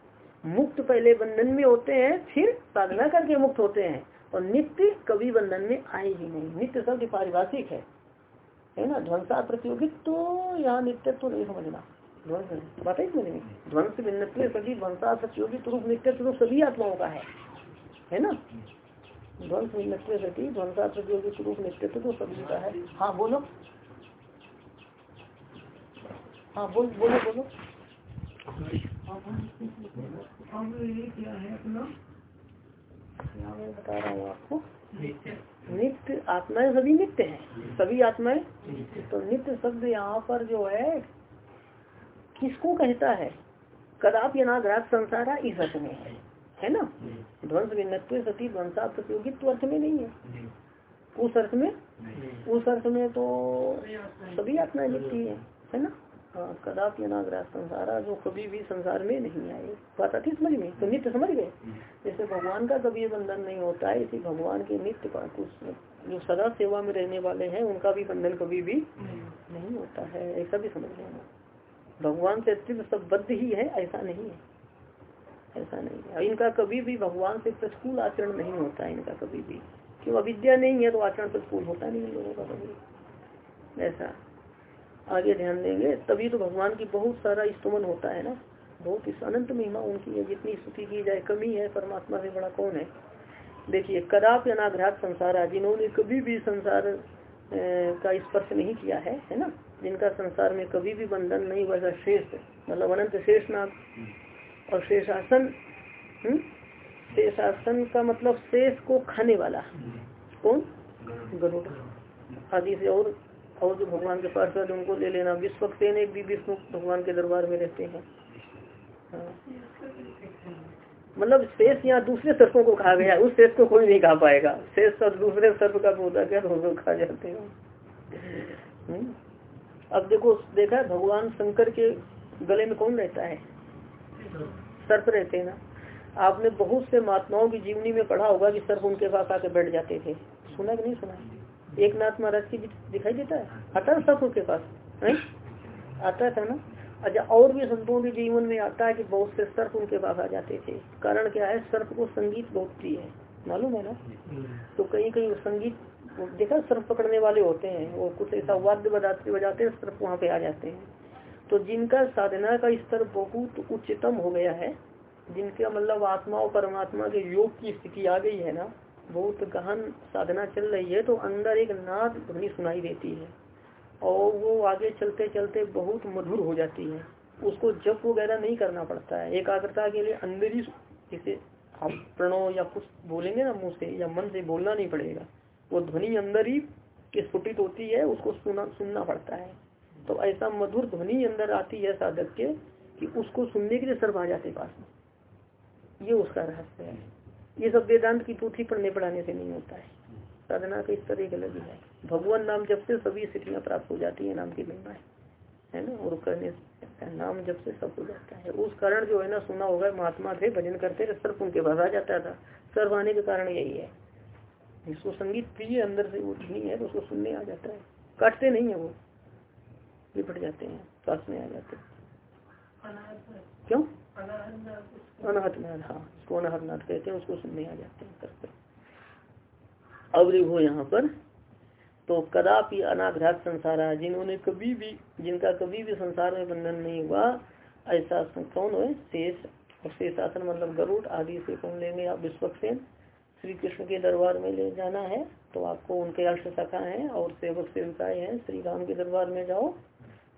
मुक्त पहले बंधन में होते हैं, फिर साधना करके मुक्त होते हैं, और नित्य कभी बंधन में आए ही नहीं। नित्य शब्द पारिभाषिक है। है ना? ध्वंसा प्रतियोगित तो यहाँ नित्यत्व तो नहीं समझना। ध्वंस बात है ध्वंस सभी ध्वंसा प्रतियोगित रूप नित्यत्व तो सभी आत्माओं का है। है ना? ध्वंस नित्य सती ध्वंसा प्रतियोगी स्वरूप नित्यत्व तो सभी का है। हाँ बोलो। हाँ बोल बोलो बोलो। अब ये क्या है अपना मैं बता रहा हूँ आपको। नित्य। आत्माएँ सभी नित्य हैं। सभी आत्माएँ? तो नित्य शब्द यहाँ पर जो है किसको कहता है? कदाप यनाग्रात संसारा इस में है। है ना? ध्वंस भिन्नत्व सती ध्वंसा प्रतियोगित्व अर्थ में नहीं है। उस अर्थ में? उस अर्थ में तो सभी आत्माएँ लिखती है है ना? हाँ कदापि अनाग्रह संसारा जो कभी भी संसार में नहीं आए। बात आती समझ में? तो नित्य समझ गए? जैसे भगवान का कभी बंधन नहीं होता है इसी भगवान के नित्य जो सदा सेवा में रहने वाले हैं उनका भी बंधन कभी भी नहीं होता है। ऐसा भी समझ लेना भगवान से अत्यंत सब बद्ध ही है ऐसा नहीं है। ऐसा नहीं है। इनका कभी भी भगवान से प्रतिकूल आचरण नहीं होता, इनका कभी भी। क्यों? अविद्या नहीं है तो आचरण प्रतिकूल होता नहीं इन लोगों का कभी ऐसा। आगे ध्यान देंगे, तभी तो भगवान की बहुत सारा स्तुमन होता है ना। बहुत इस अनंत महिमा उनकी है, जितनी स्तुति की जाए, कमी है, परमात्मा से बड़ा कौन है? देखिए, कदाप अनाघ्रात संसार जिन्होंने कभी भी संसार का स्पर्श नहीं किया है है ना? जिनका संसार में कभी भी बंधन नहीं वैसा श्रेष्ठ मतलब अनंत श्रेष्ठ नाग और शेषासन हम्म? शेषासन का मतलब शेष को खाने वाला। कौन? गरुड़। आदि से और और जो भगवान के पास उनको ले लेना। विश्वक्सेन एक भी विष्णु भगवान के दरबार में रहते हैं। हाँ। मतलब शेष यहाँ दूसरे सर्पों को खा गया। उस शेष को कोई नहीं खा पाएगा। शेष सब दूसरे सर्प का पौधा क्या तो खा जाते हैं? हम्म? अब देखो, देखा भगवान शंकर के गले में कौन रहता है? सर्प रहते हैं ना। आपने बहुत से महात्माओं की जीवनी में पढ़ा होगा कि सर्प उनके पास आके बैठ जाते थे। सुना कि नहीं सुना? एक नाथ महाराज की दिखाई देता है? आता है सर्प उनके पास? है आता था ना? अच्छा और भी संतों के जीवन में आता है कि बहुत से सर्प उनके पास आ जाते थे। कारण क्या है? सर्प को संगीत बहुत प्रिय है। मालूम है ना? तो कहीं कहीं संगीत, देखा, सर्प पकड़ने वाले होते हैं वो कुछ ऐसा वाद्य बजाते बजाते सर्प वहाँ पे आ जाते हैं। तो जिनका साधना का स्तर बहुत उच्चतम हो गया है, जिनका मतलब आत्मा और परमात्मा के योग की स्थिति आ गई है ना, बहुत गहन साधना चल रही है तो अंदर एक नाद ध्वनि सुनाई देती है और वो आगे चलते चलते बहुत मधुर हो जाती है। उसको जप वगैरह नहीं करना पड़ता है। एकाग्रता के लिए अंदर ही जैसे हम प्रणव या कुछ बोलेंगे ना मुँह से या मन से बोलना नहीं पड़ेगा। वो ध्वनि अंदर ही स्फुटित होती है, उसको सुना, सुनना पड़ता है। तो ऐसा मधुर ध्वनि अंदर आती है साधक के कि उसको सुनने के लिए सर्व आ जाते पास ये उसका रहस्य है। ये सब वेदांत की पोथी पढ़ने पढ़ाने से नहीं होता है। साधना का स्तर एक अलग ही है। भगवान नाम जब से सभी स्थितियाँ प्राप्त हो जाती है, नाम की महिमा है। है ना? और करने नाम जब से सब हो जाता है। उस कारण जो है ना, सुना होगा, महात्मा थे, भजन करते थे, सर्प उनके पास आ जाता था। सर्व आने के कारण यही है। जिसको संगीत प्रिय अंदर से वो नहीं है तो उसको सुनने आ जाता है। काटते नहीं है वो। लिपट जाते हैं पास में आ जाते हैं। क्यों? अनाहत नाथ हाँ उसको अनाहत नाथ कहते हैं, उसको सुनने आ जाते हैं करते अब देखो यहाँ पर तो कदापि अनाघ्रात संसार जिन्होंने कभी भी, जिनका कभी भी संसार में बंधन नहीं हुआ, ऐसा कौन है शेष। और शेषासन मतलब गरुड़, आदि से कौन लेंगे आप? विश्वक्सेन। श्री कृष्ण के दरबार में ले जाना है तो आपको उनके अष्ट शाखा है, और सेवक सेविकाएँ हैं श्री राम के दरबार में जाओ।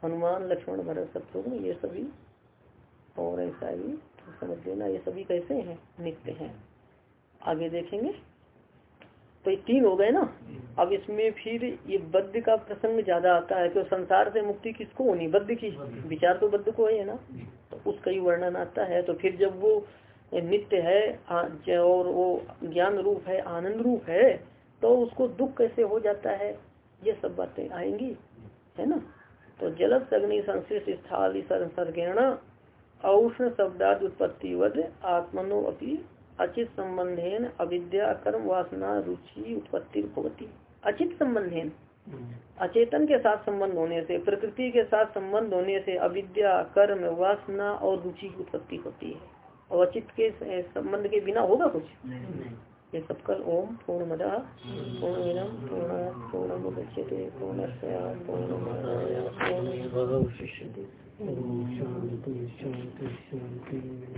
हनुमान, लक्ष्मण, भरत शत्रुघ्न ये सभी और ऐसा ही तो समझ लेना, ये सभी कैसे हैं? नित्य हैं। आगे देखेंगे। तो ये तीन हो गए ना? अब इसमें फिर ये बद्ध का प्रसंग ज़्यादा आता है क्यों संसार से मुक्ति किसको होनी? बद्ध की। विचार तो बद्ध को है ना? तो उसका ही वर्णन आता है। तो फिर जब वो नित्य है और वो ज्ञान रूप है, आनंद रूप है तो उसको दुख कैसे हो जाता है? ये सब बातें आएँगी, है ना? तो जलद अग्नि संश्लिष्ट स्थल सर्गेण औष्ण शब्दाद उत्पत्ति आत्मनो अपनी अचित संबंधेन अविद्या कर्म वासना रुचि उत्पत्ति भवती। अचित संबंधेन अचेतन के साथ संबंध होने से प्रकृति के साथ संबंध होने से अविद्या कर्म वासना और रुचि की उत्पत्ति होती है। और अचित के संबंध के बिना होगा कुछ? ये सब कल ओम पूर्ण मद पूर्ण पूर्ण पूर्ण मुदच्यते पूर्ण पूर्ण पूर्ण